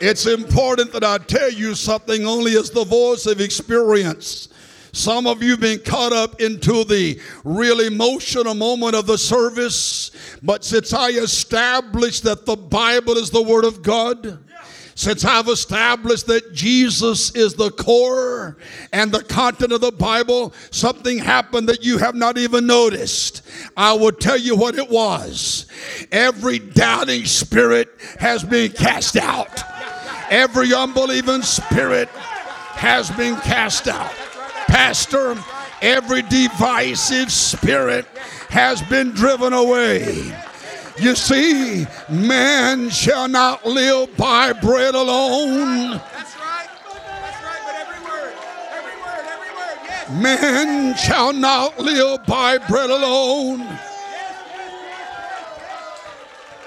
It's important that I tell you something only as the voice of experience. Some of you have been caught up into the real emotional moment of the service, but since I established that the Bible is the Word of God, since I've established that Jesus is the core and the content of the Bible, something happened that you have not even noticed. I will tell you what it was. Every doubting spirit has been cast out. Every unbelieving spirit has been cast out. Pastor, every divisive spirit has been driven away. You see, man shall not live by bread alone. Man shall not live by bread alone.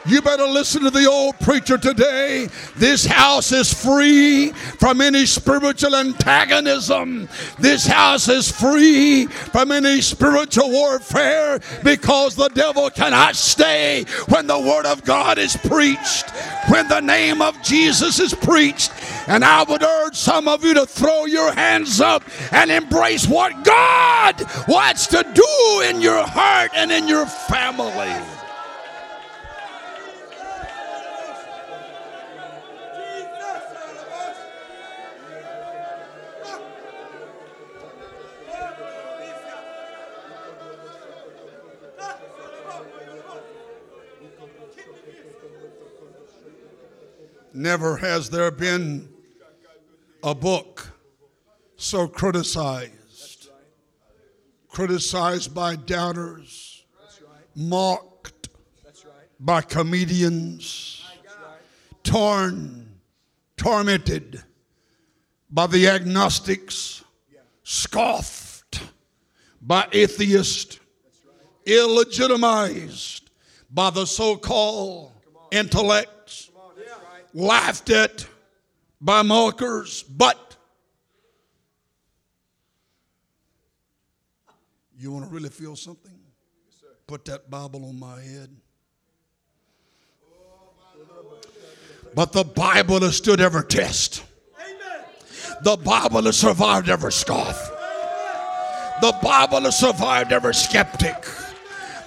You better listen to the old preacher today. This house is free from any spiritual antagonism. This house is free from any spiritual warfare because the devil cannot stay when the word of God is preached, when the name of Jesus is preached. And I would urge some of you to throw your hands up and embrace what God wants to do in your heart and in your family. Never has there been a book so criticized, criticized by doubters, mocked by comedians, torn, tormented by the agnostics, scoffed by atheists, illegitimized by the so called intellects, laughed at by mockers, but you want to really feel something? Put that Bible on my head. But the Bible has stood every test. The Bible has survived every scoff. The Bible has survived every skeptic.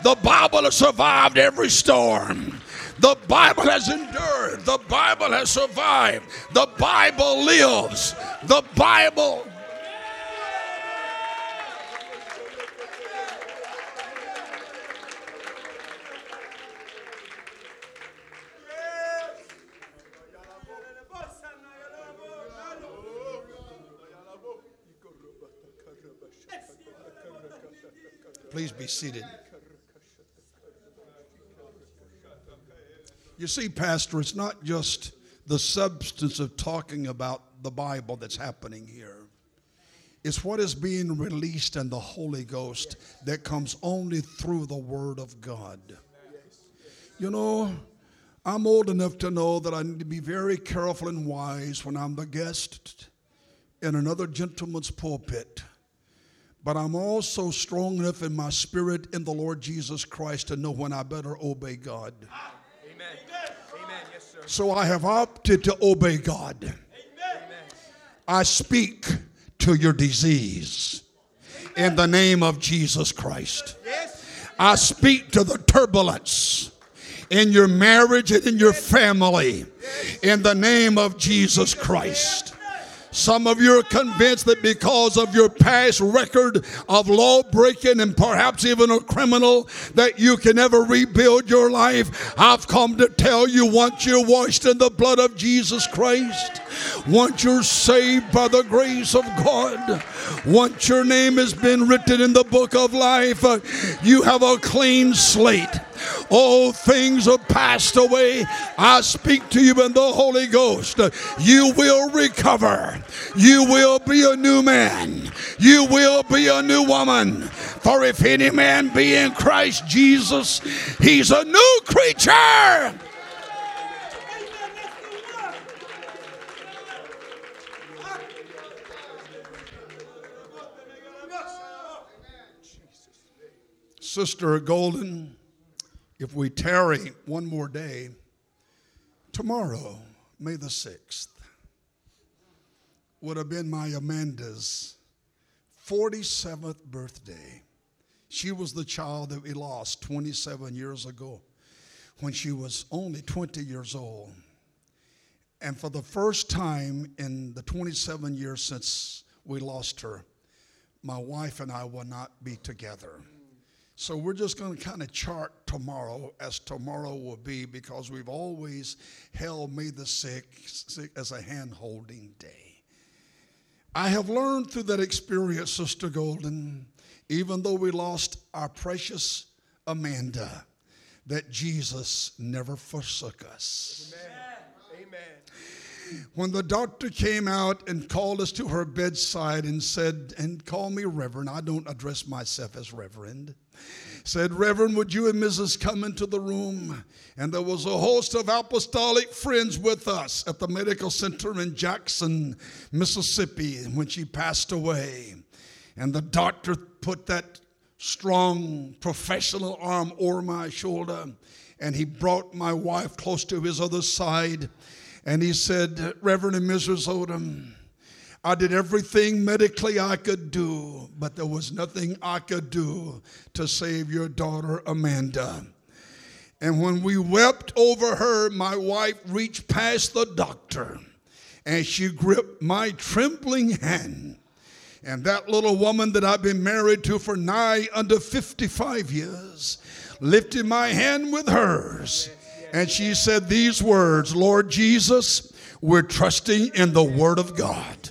The Bible has survived every storm. The Bible has endured. The Bible has survived. The Bible lives. The Bible. Please be seated. You see, Pastor, it's not just the substance of talking about the Bible that's happening here. It's what is being released in the Holy Ghost that comes only through the Word of God. You know, I'm old enough to know that I need to be very careful and wise when I'm the guest in another gentleman's pulpit. But I'm also strong enough in my spirit in the Lord Jesus Christ to know when I better obey God. Amen. Amen. Yes. So I have opted to obey God. Amen. I speak to your disease in the name of Jesus Christ. I speak to the turbulence in your marriage and in your family in the name of Jesus Christ. Some of you are convinced that because of your past record of law breaking and perhaps even a criminal, that you can never rebuild your life. I've come to tell you once you're washed in the blood of Jesus Christ, once you're saved by the grace of God, once your name has been written in the book of life, uh, you have a clean slate. All things are passed away. I speak to you in the Holy Ghost. You will recover. You will be a new man. You will be a new woman. For if any man be in Christ Jesus, he's a new creature. Sister Golden if we tarry one more day, tomorrow, May the 6th, would have been my Amanda's 47th birthday. She was the child that we lost 27 years ago when she was only 20 years old. And for the first time in the 27 years since we lost her, my wife and I will not be together. So we're just going to kind of chart tomorrow as tomorrow will be because we've always held May the 6th as a hand holding day. I have learned through that experience, Sister Golden, even though we lost our precious Amanda, that Jesus never forsook us. Amen. Amen. When the doctor came out and called us to her bedside and said, and call me Reverend, I don't address myself as Reverend said, Reverend, would you and Mrs. come into the room? And there was a host of apostolic friends with us at the medical center in Jackson, Mississippi, when she passed away. And the doctor put that strong professional arm over my shoulder and he brought my wife close to his other side and he said, Reverend and Mrs. Odom, I did everything medically I could do, but there was nothing I could do to save your daughter, Amanda. And when we wept over her, my wife reached past the doctor and she gripped my trembling hand. And that little woman that I've been married to for nigh under 55 years lifted my hand with hers. And she said these words Lord Jesus, we're trusting in the Word of God.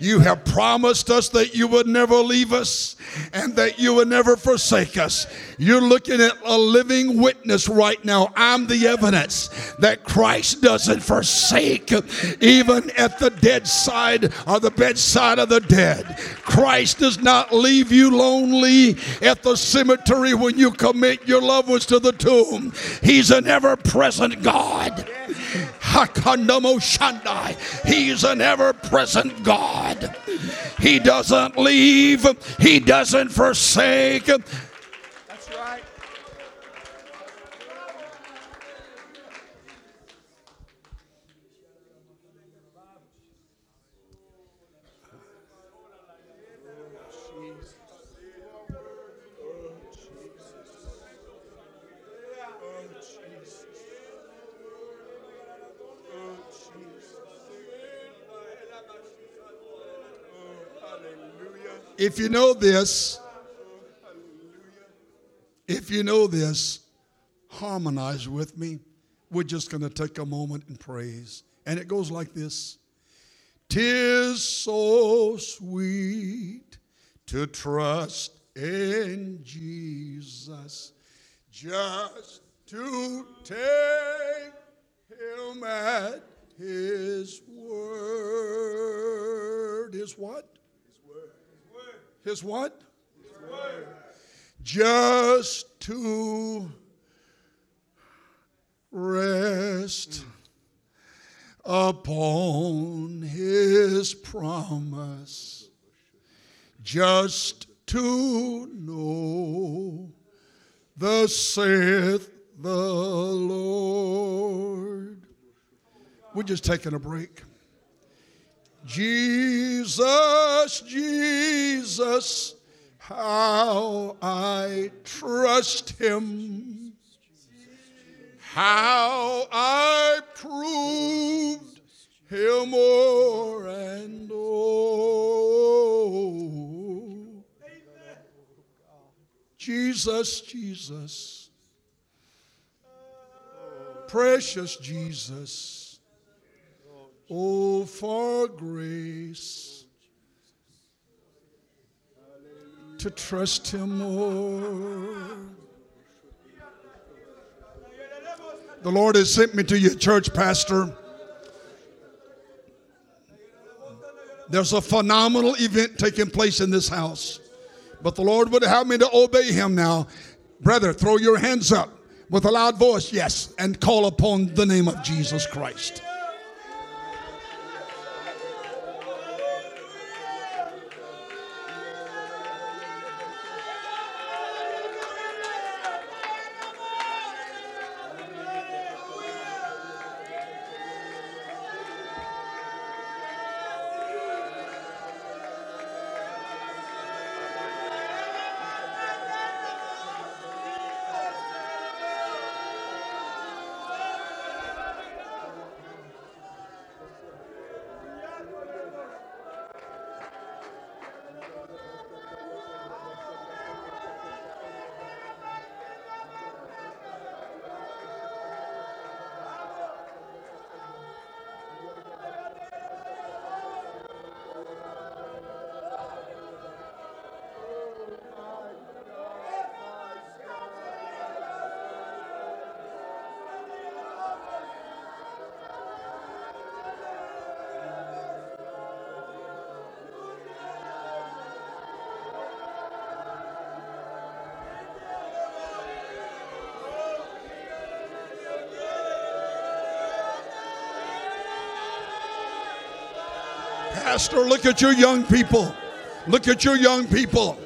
You have promised us that you would never leave us and that you would never forsake us. You're looking at a living witness right now. I'm the evidence that Christ doesn't forsake even at the dead side or the bedside of the dead. Christ does not leave you lonely at the cemetery when you commit your loved ones to the tomb. He's an ever present God. He's an ever present God. He doesn't leave, He doesn't forsake. If you know this, if you know this, harmonize with me. We're just going to take a moment and praise. And it goes like this Tis so sweet to trust in Jesus, just to take him at his word. His what? His what? His word. Just to rest upon his promise. Just to know the saith the Lord. We're just taking a break. Jesus, Jesus, how I trust him, how I proved him more and oh. Jesus, Jesus, precious Jesus. Oh, for grace to trust Him more. The Lord has sent me to your church, Pastor. There's a phenomenal event taking place in this house, but the Lord would have me to obey Him now. Brother, throw your hands up with a loud voice, yes, and call upon the name of Jesus Christ. Pastor, look at your young people. Look at your young people.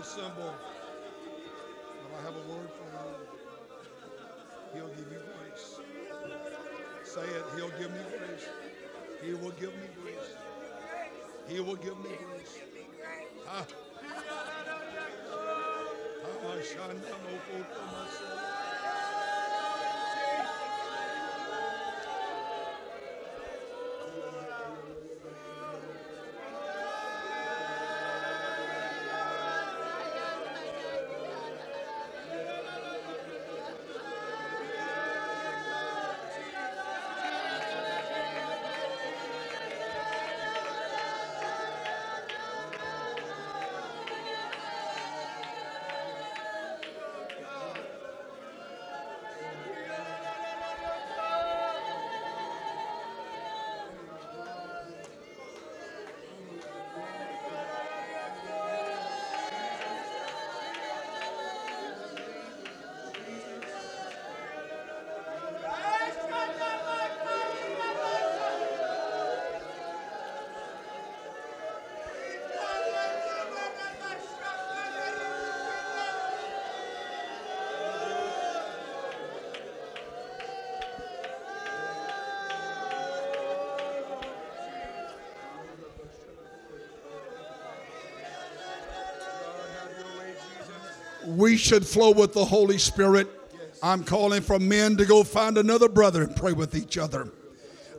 Assemble. But I have a word for you. He'll give you grace. Say it. He'll give me grace. He will give me grace. He will give me grace. Ah. We should flow with the Holy Spirit. I'm calling for men to go find another brother and pray with each other.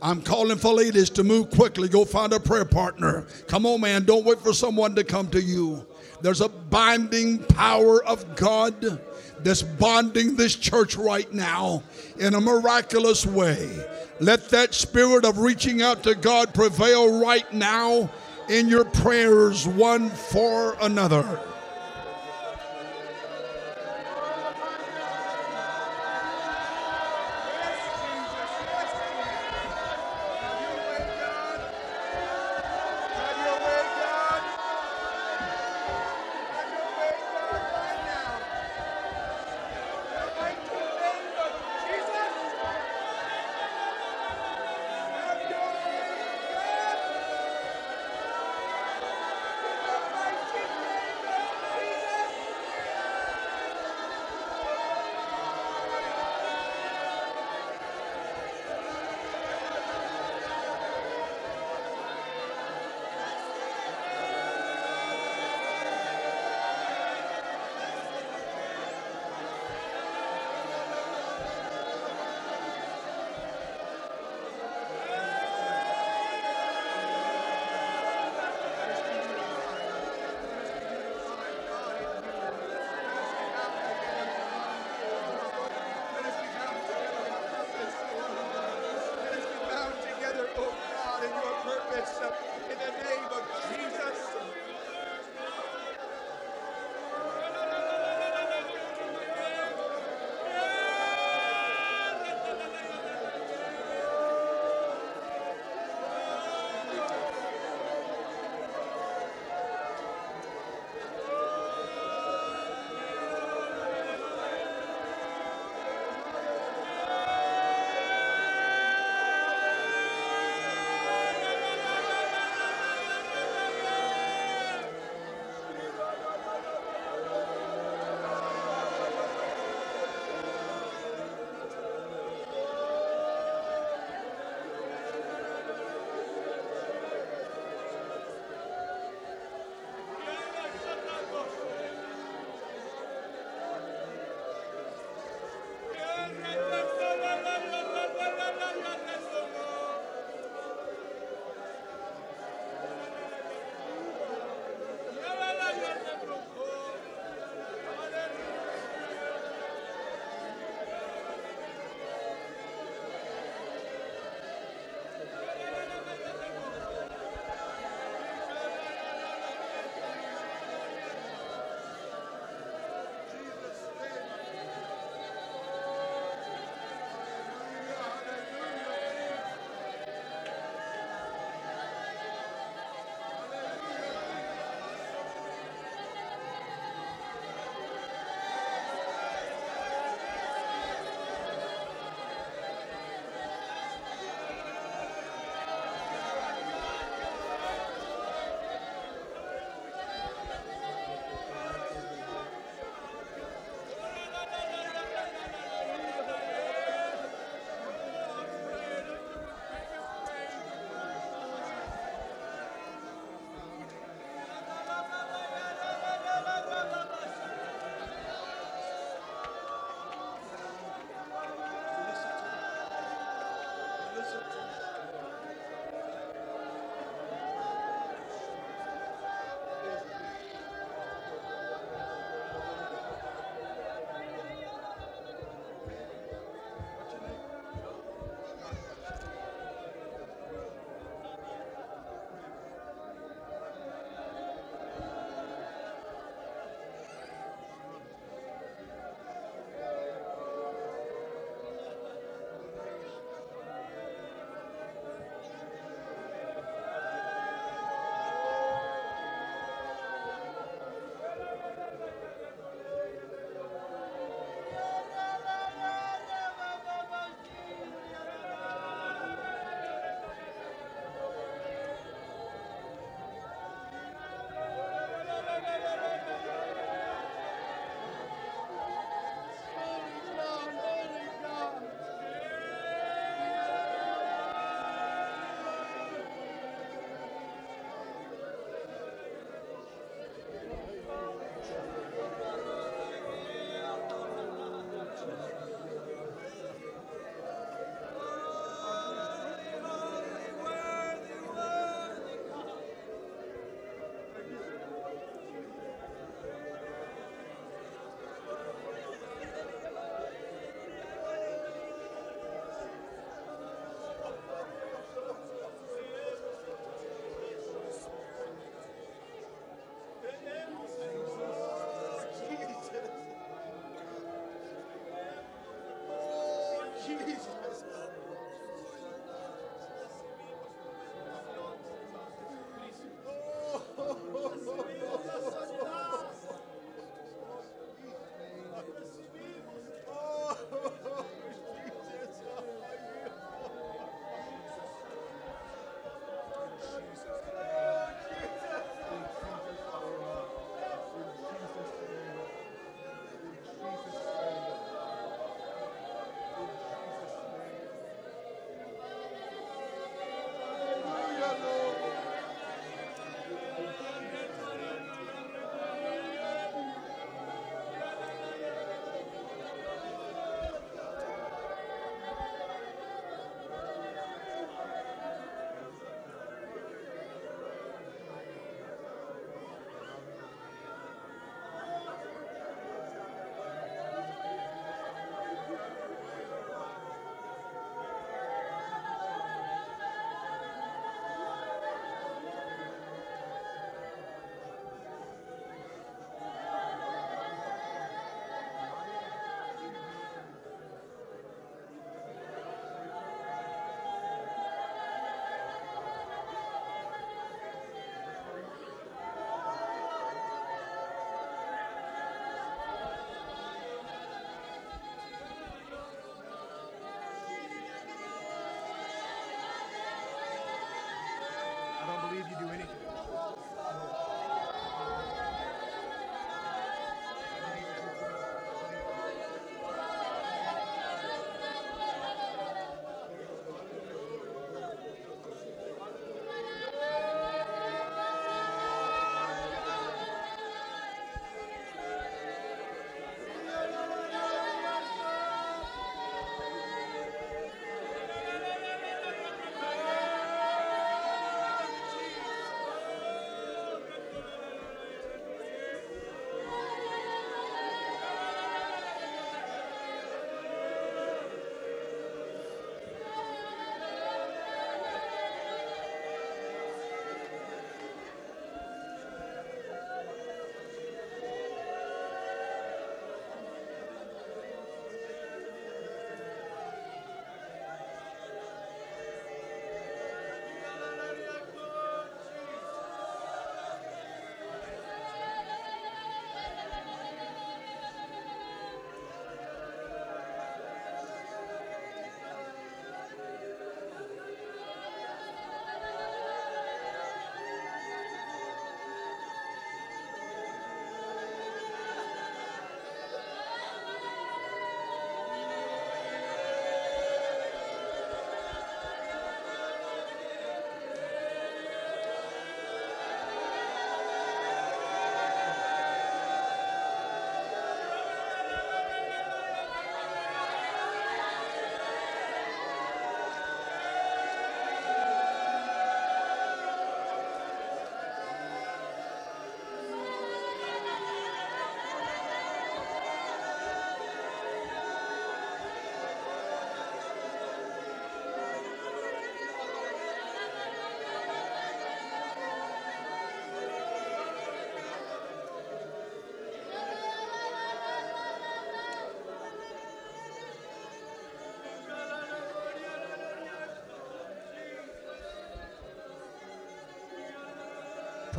I'm calling for ladies to move quickly, go find a prayer partner. Come on, man, don't wait for someone to come to you. There's a binding power of God that's bonding this church right now in a miraculous way. Let that spirit of reaching out to God prevail right now in your prayers, one for another.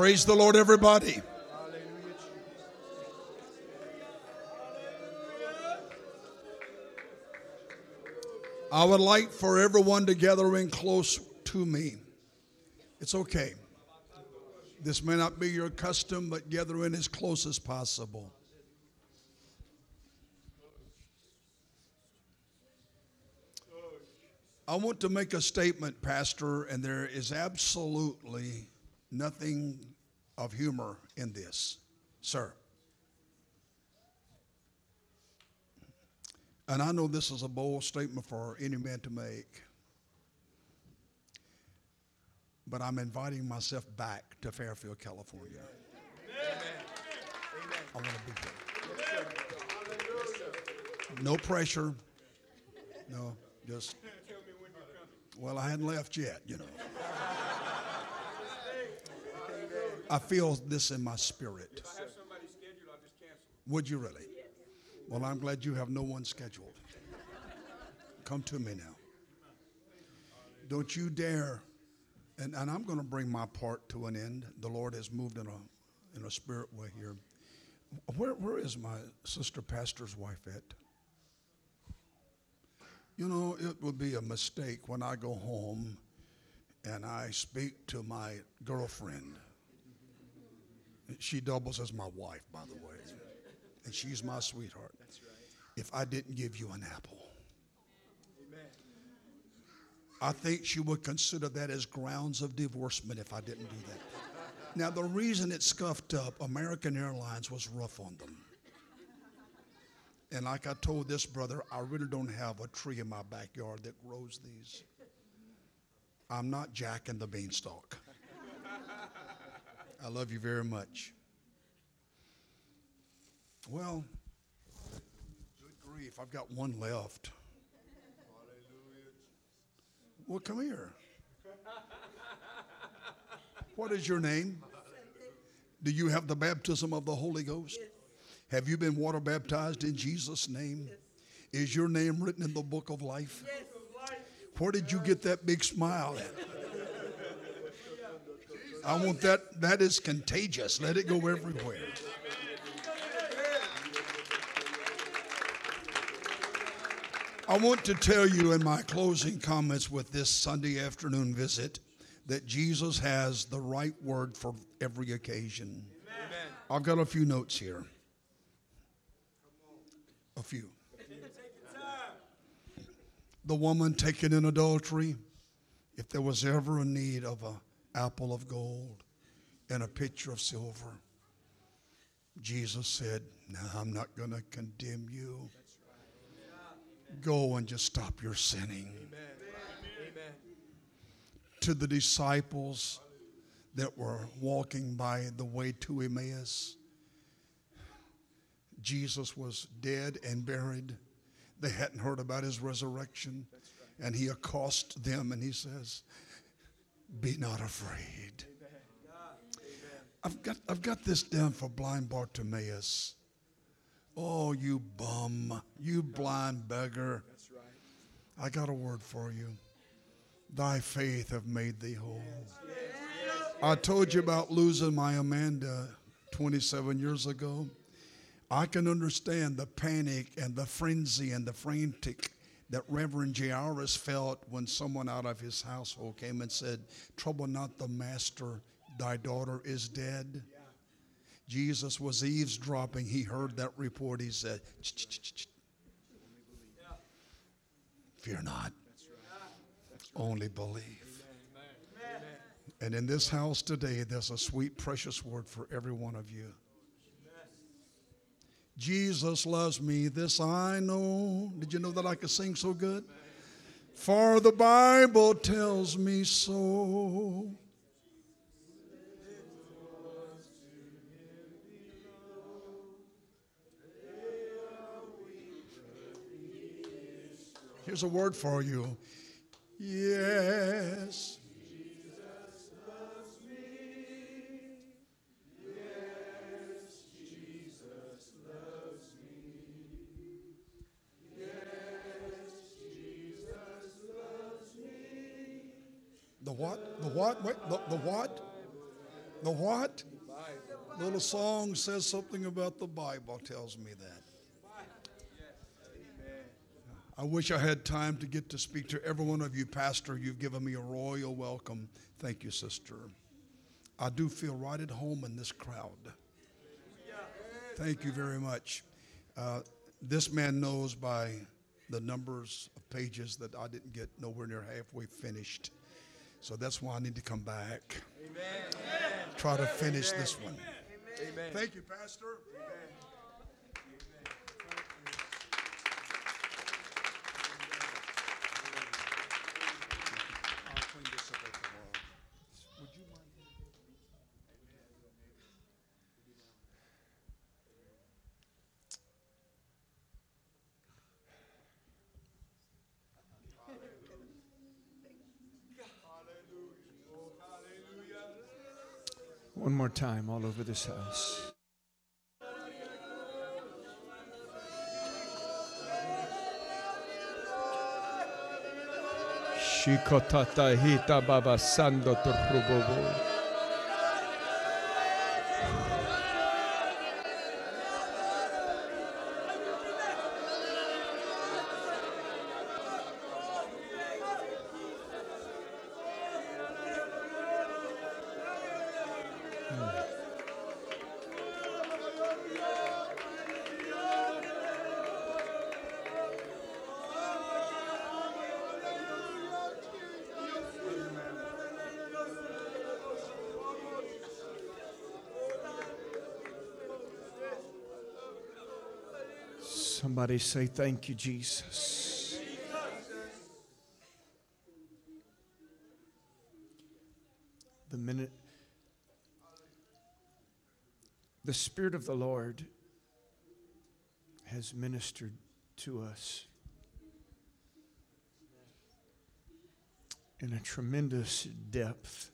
Praise the Lord, everybody. I would like for everyone to gather in close to me. It's okay. This may not be your custom, but gather in as close as possible. I want to make a statement, Pastor, and there is absolutely nothing of humor in this, sir. And I know this is a bold statement for any man to make. But I'm inviting myself back to Fairfield, California. I want to be here. No pressure. No, just. Well, I hadn't left yet, you know. I feel this in my spirit. Would you really? Well, I'm glad you have no one scheduled. Come to me now. Don't you dare. And, and I'm going to bring my part to an end. The Lord has moved in a, in a spirit way here. Where, where is my sister pastor's wife at? You know, it would be a mistake when I go home and I speak to my girlfriend. She doubles as my wife, by the way, and she's my sweetheart. If I didn't give you an apple, I think she would consider that as grounds of divorcement if I didn't do that. Now, the reason it scuffed up, American Airlines was rough on them. And like I told this brother, I really don't have a tree in my backyard that grows these. I'm not Jack and the Beanstalk. I love you very much. Well, good grief, I've got one left. Well, come here. What is your name? Do you have the baptism of the Holy Ghost? Have you been water baptized in Jesus' name? Is your name written in the book of life? Where did you get that big smile at? I want that. That is contagious. Let it go everywhere. I want to tell you in my closing comments with this Sunday afternoon visit that Jesus has the right word for every occasion. Amen. I've got a few notes here. A few. The woman taken in adultery, if there was ever a need of an apple of gold and a pitcher of silver, Jesus said, No, I'm not going to condemn you. Go and just stop your sinning. To the disciples that were walking by the way to Emmaus, Jesus was dead and buried. They hadn't heard about his resurrection. And he accosts them and he says, Be not afraid. I've got, I've got this down for blind Bartimaeus. Oh, you bum, you blind beggar. I got a word for you. Thy faith have made thee whole. I told you about losing my Amanda 27 years ago. I can understand the panic and the frenzy and the frantic that Reverend Jairus felt when someone out of his household came and said, Trouble not the master, thy daughter is dead. Jesus was eavesdropping. He heard that report. He said, Fear not, only believe. And in this house today, there's a sweet, precious word for every one of you. Jesus loves me, this I know. Did you know that I could sing so good? For the Bible tells me so. Here's a word for you. Yes. The what? The what? Wait, the, the what? The what? Little song says something about the Bible, tells me that. I wish I had time to get to speak to every one of you, Pastor. You've given me a royal welcome. Thank you, sister. I do feel right at home in this crowd. Thank you very much. Uh, this man knows by the numbers of pages that I didn't get nowhere near halfway finished. So that's why I need to come back. Amen. Try to finish this one. Amen. Thank you, Pastor. One more time, all over this house. Shikotata hita baba sando turrubobo. Somebody say, Thank you, Jesus. The minute the Spirit of the Lord has ministered to us in a tremendous depth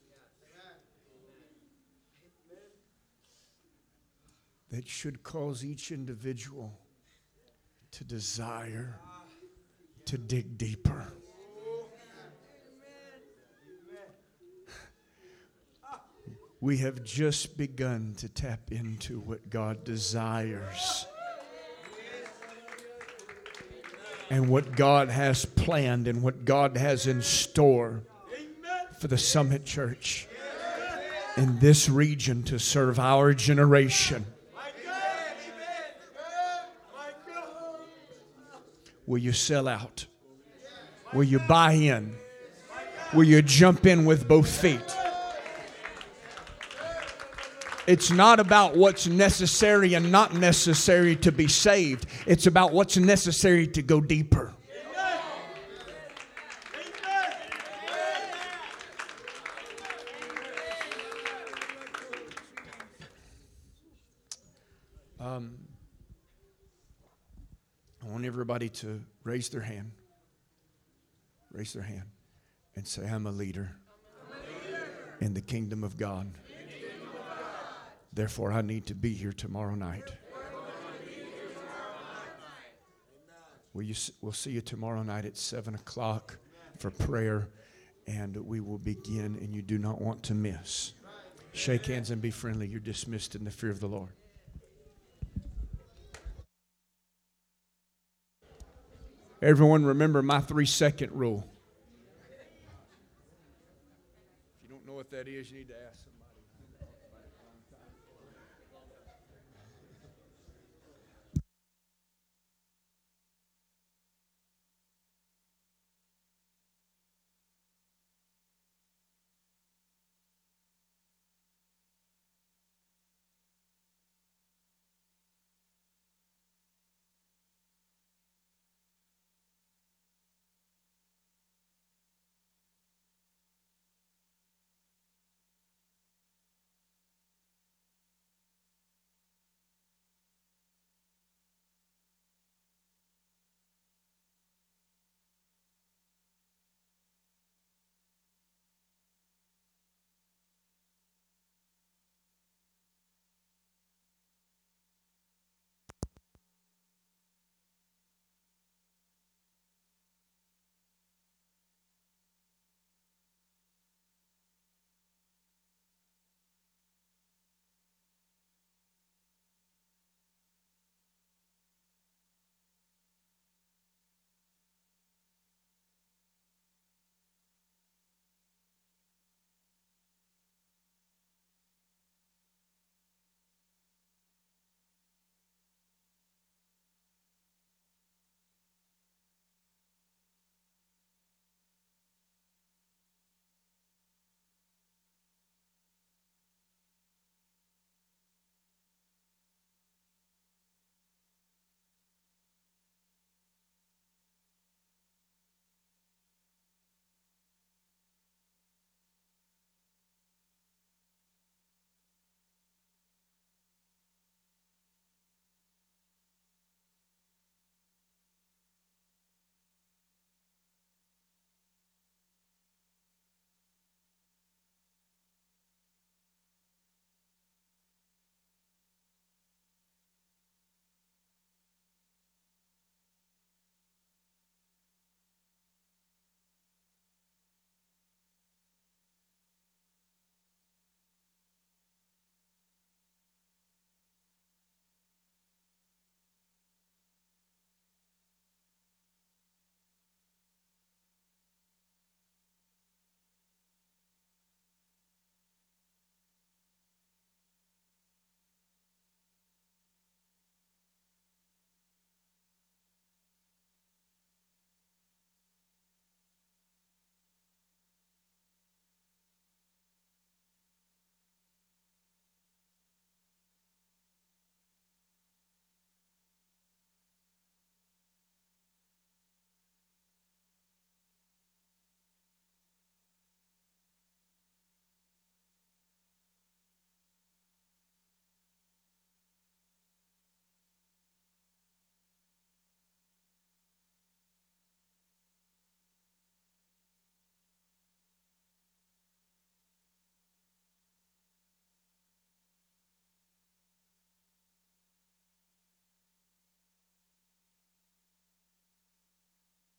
that should cause each individual to desire to dig deeper. We have just begun to tap into what God desires and what God has planned and what God has in store for the Summit Church in this region to serve our generation. Will you sell out? Will you buy in? Will you jump in with both feet? It's not about what's necessary and not necessary to be saved. It's about what's necessary to go deeper. Everybody to raise their hand. Raise their hand and say, I'm a leader, in the kingdom of God. Therefore, I need to be here tomorrow night. Will you, we'll see you tomorrow night at 7 o'clock for prayer, and we will begin, and you do not want to miss. Shake hands and be friendly. You're dismissed in the fear of the Lord. Everyone, remember my three second rule. If you don't know what that is, you need to ask.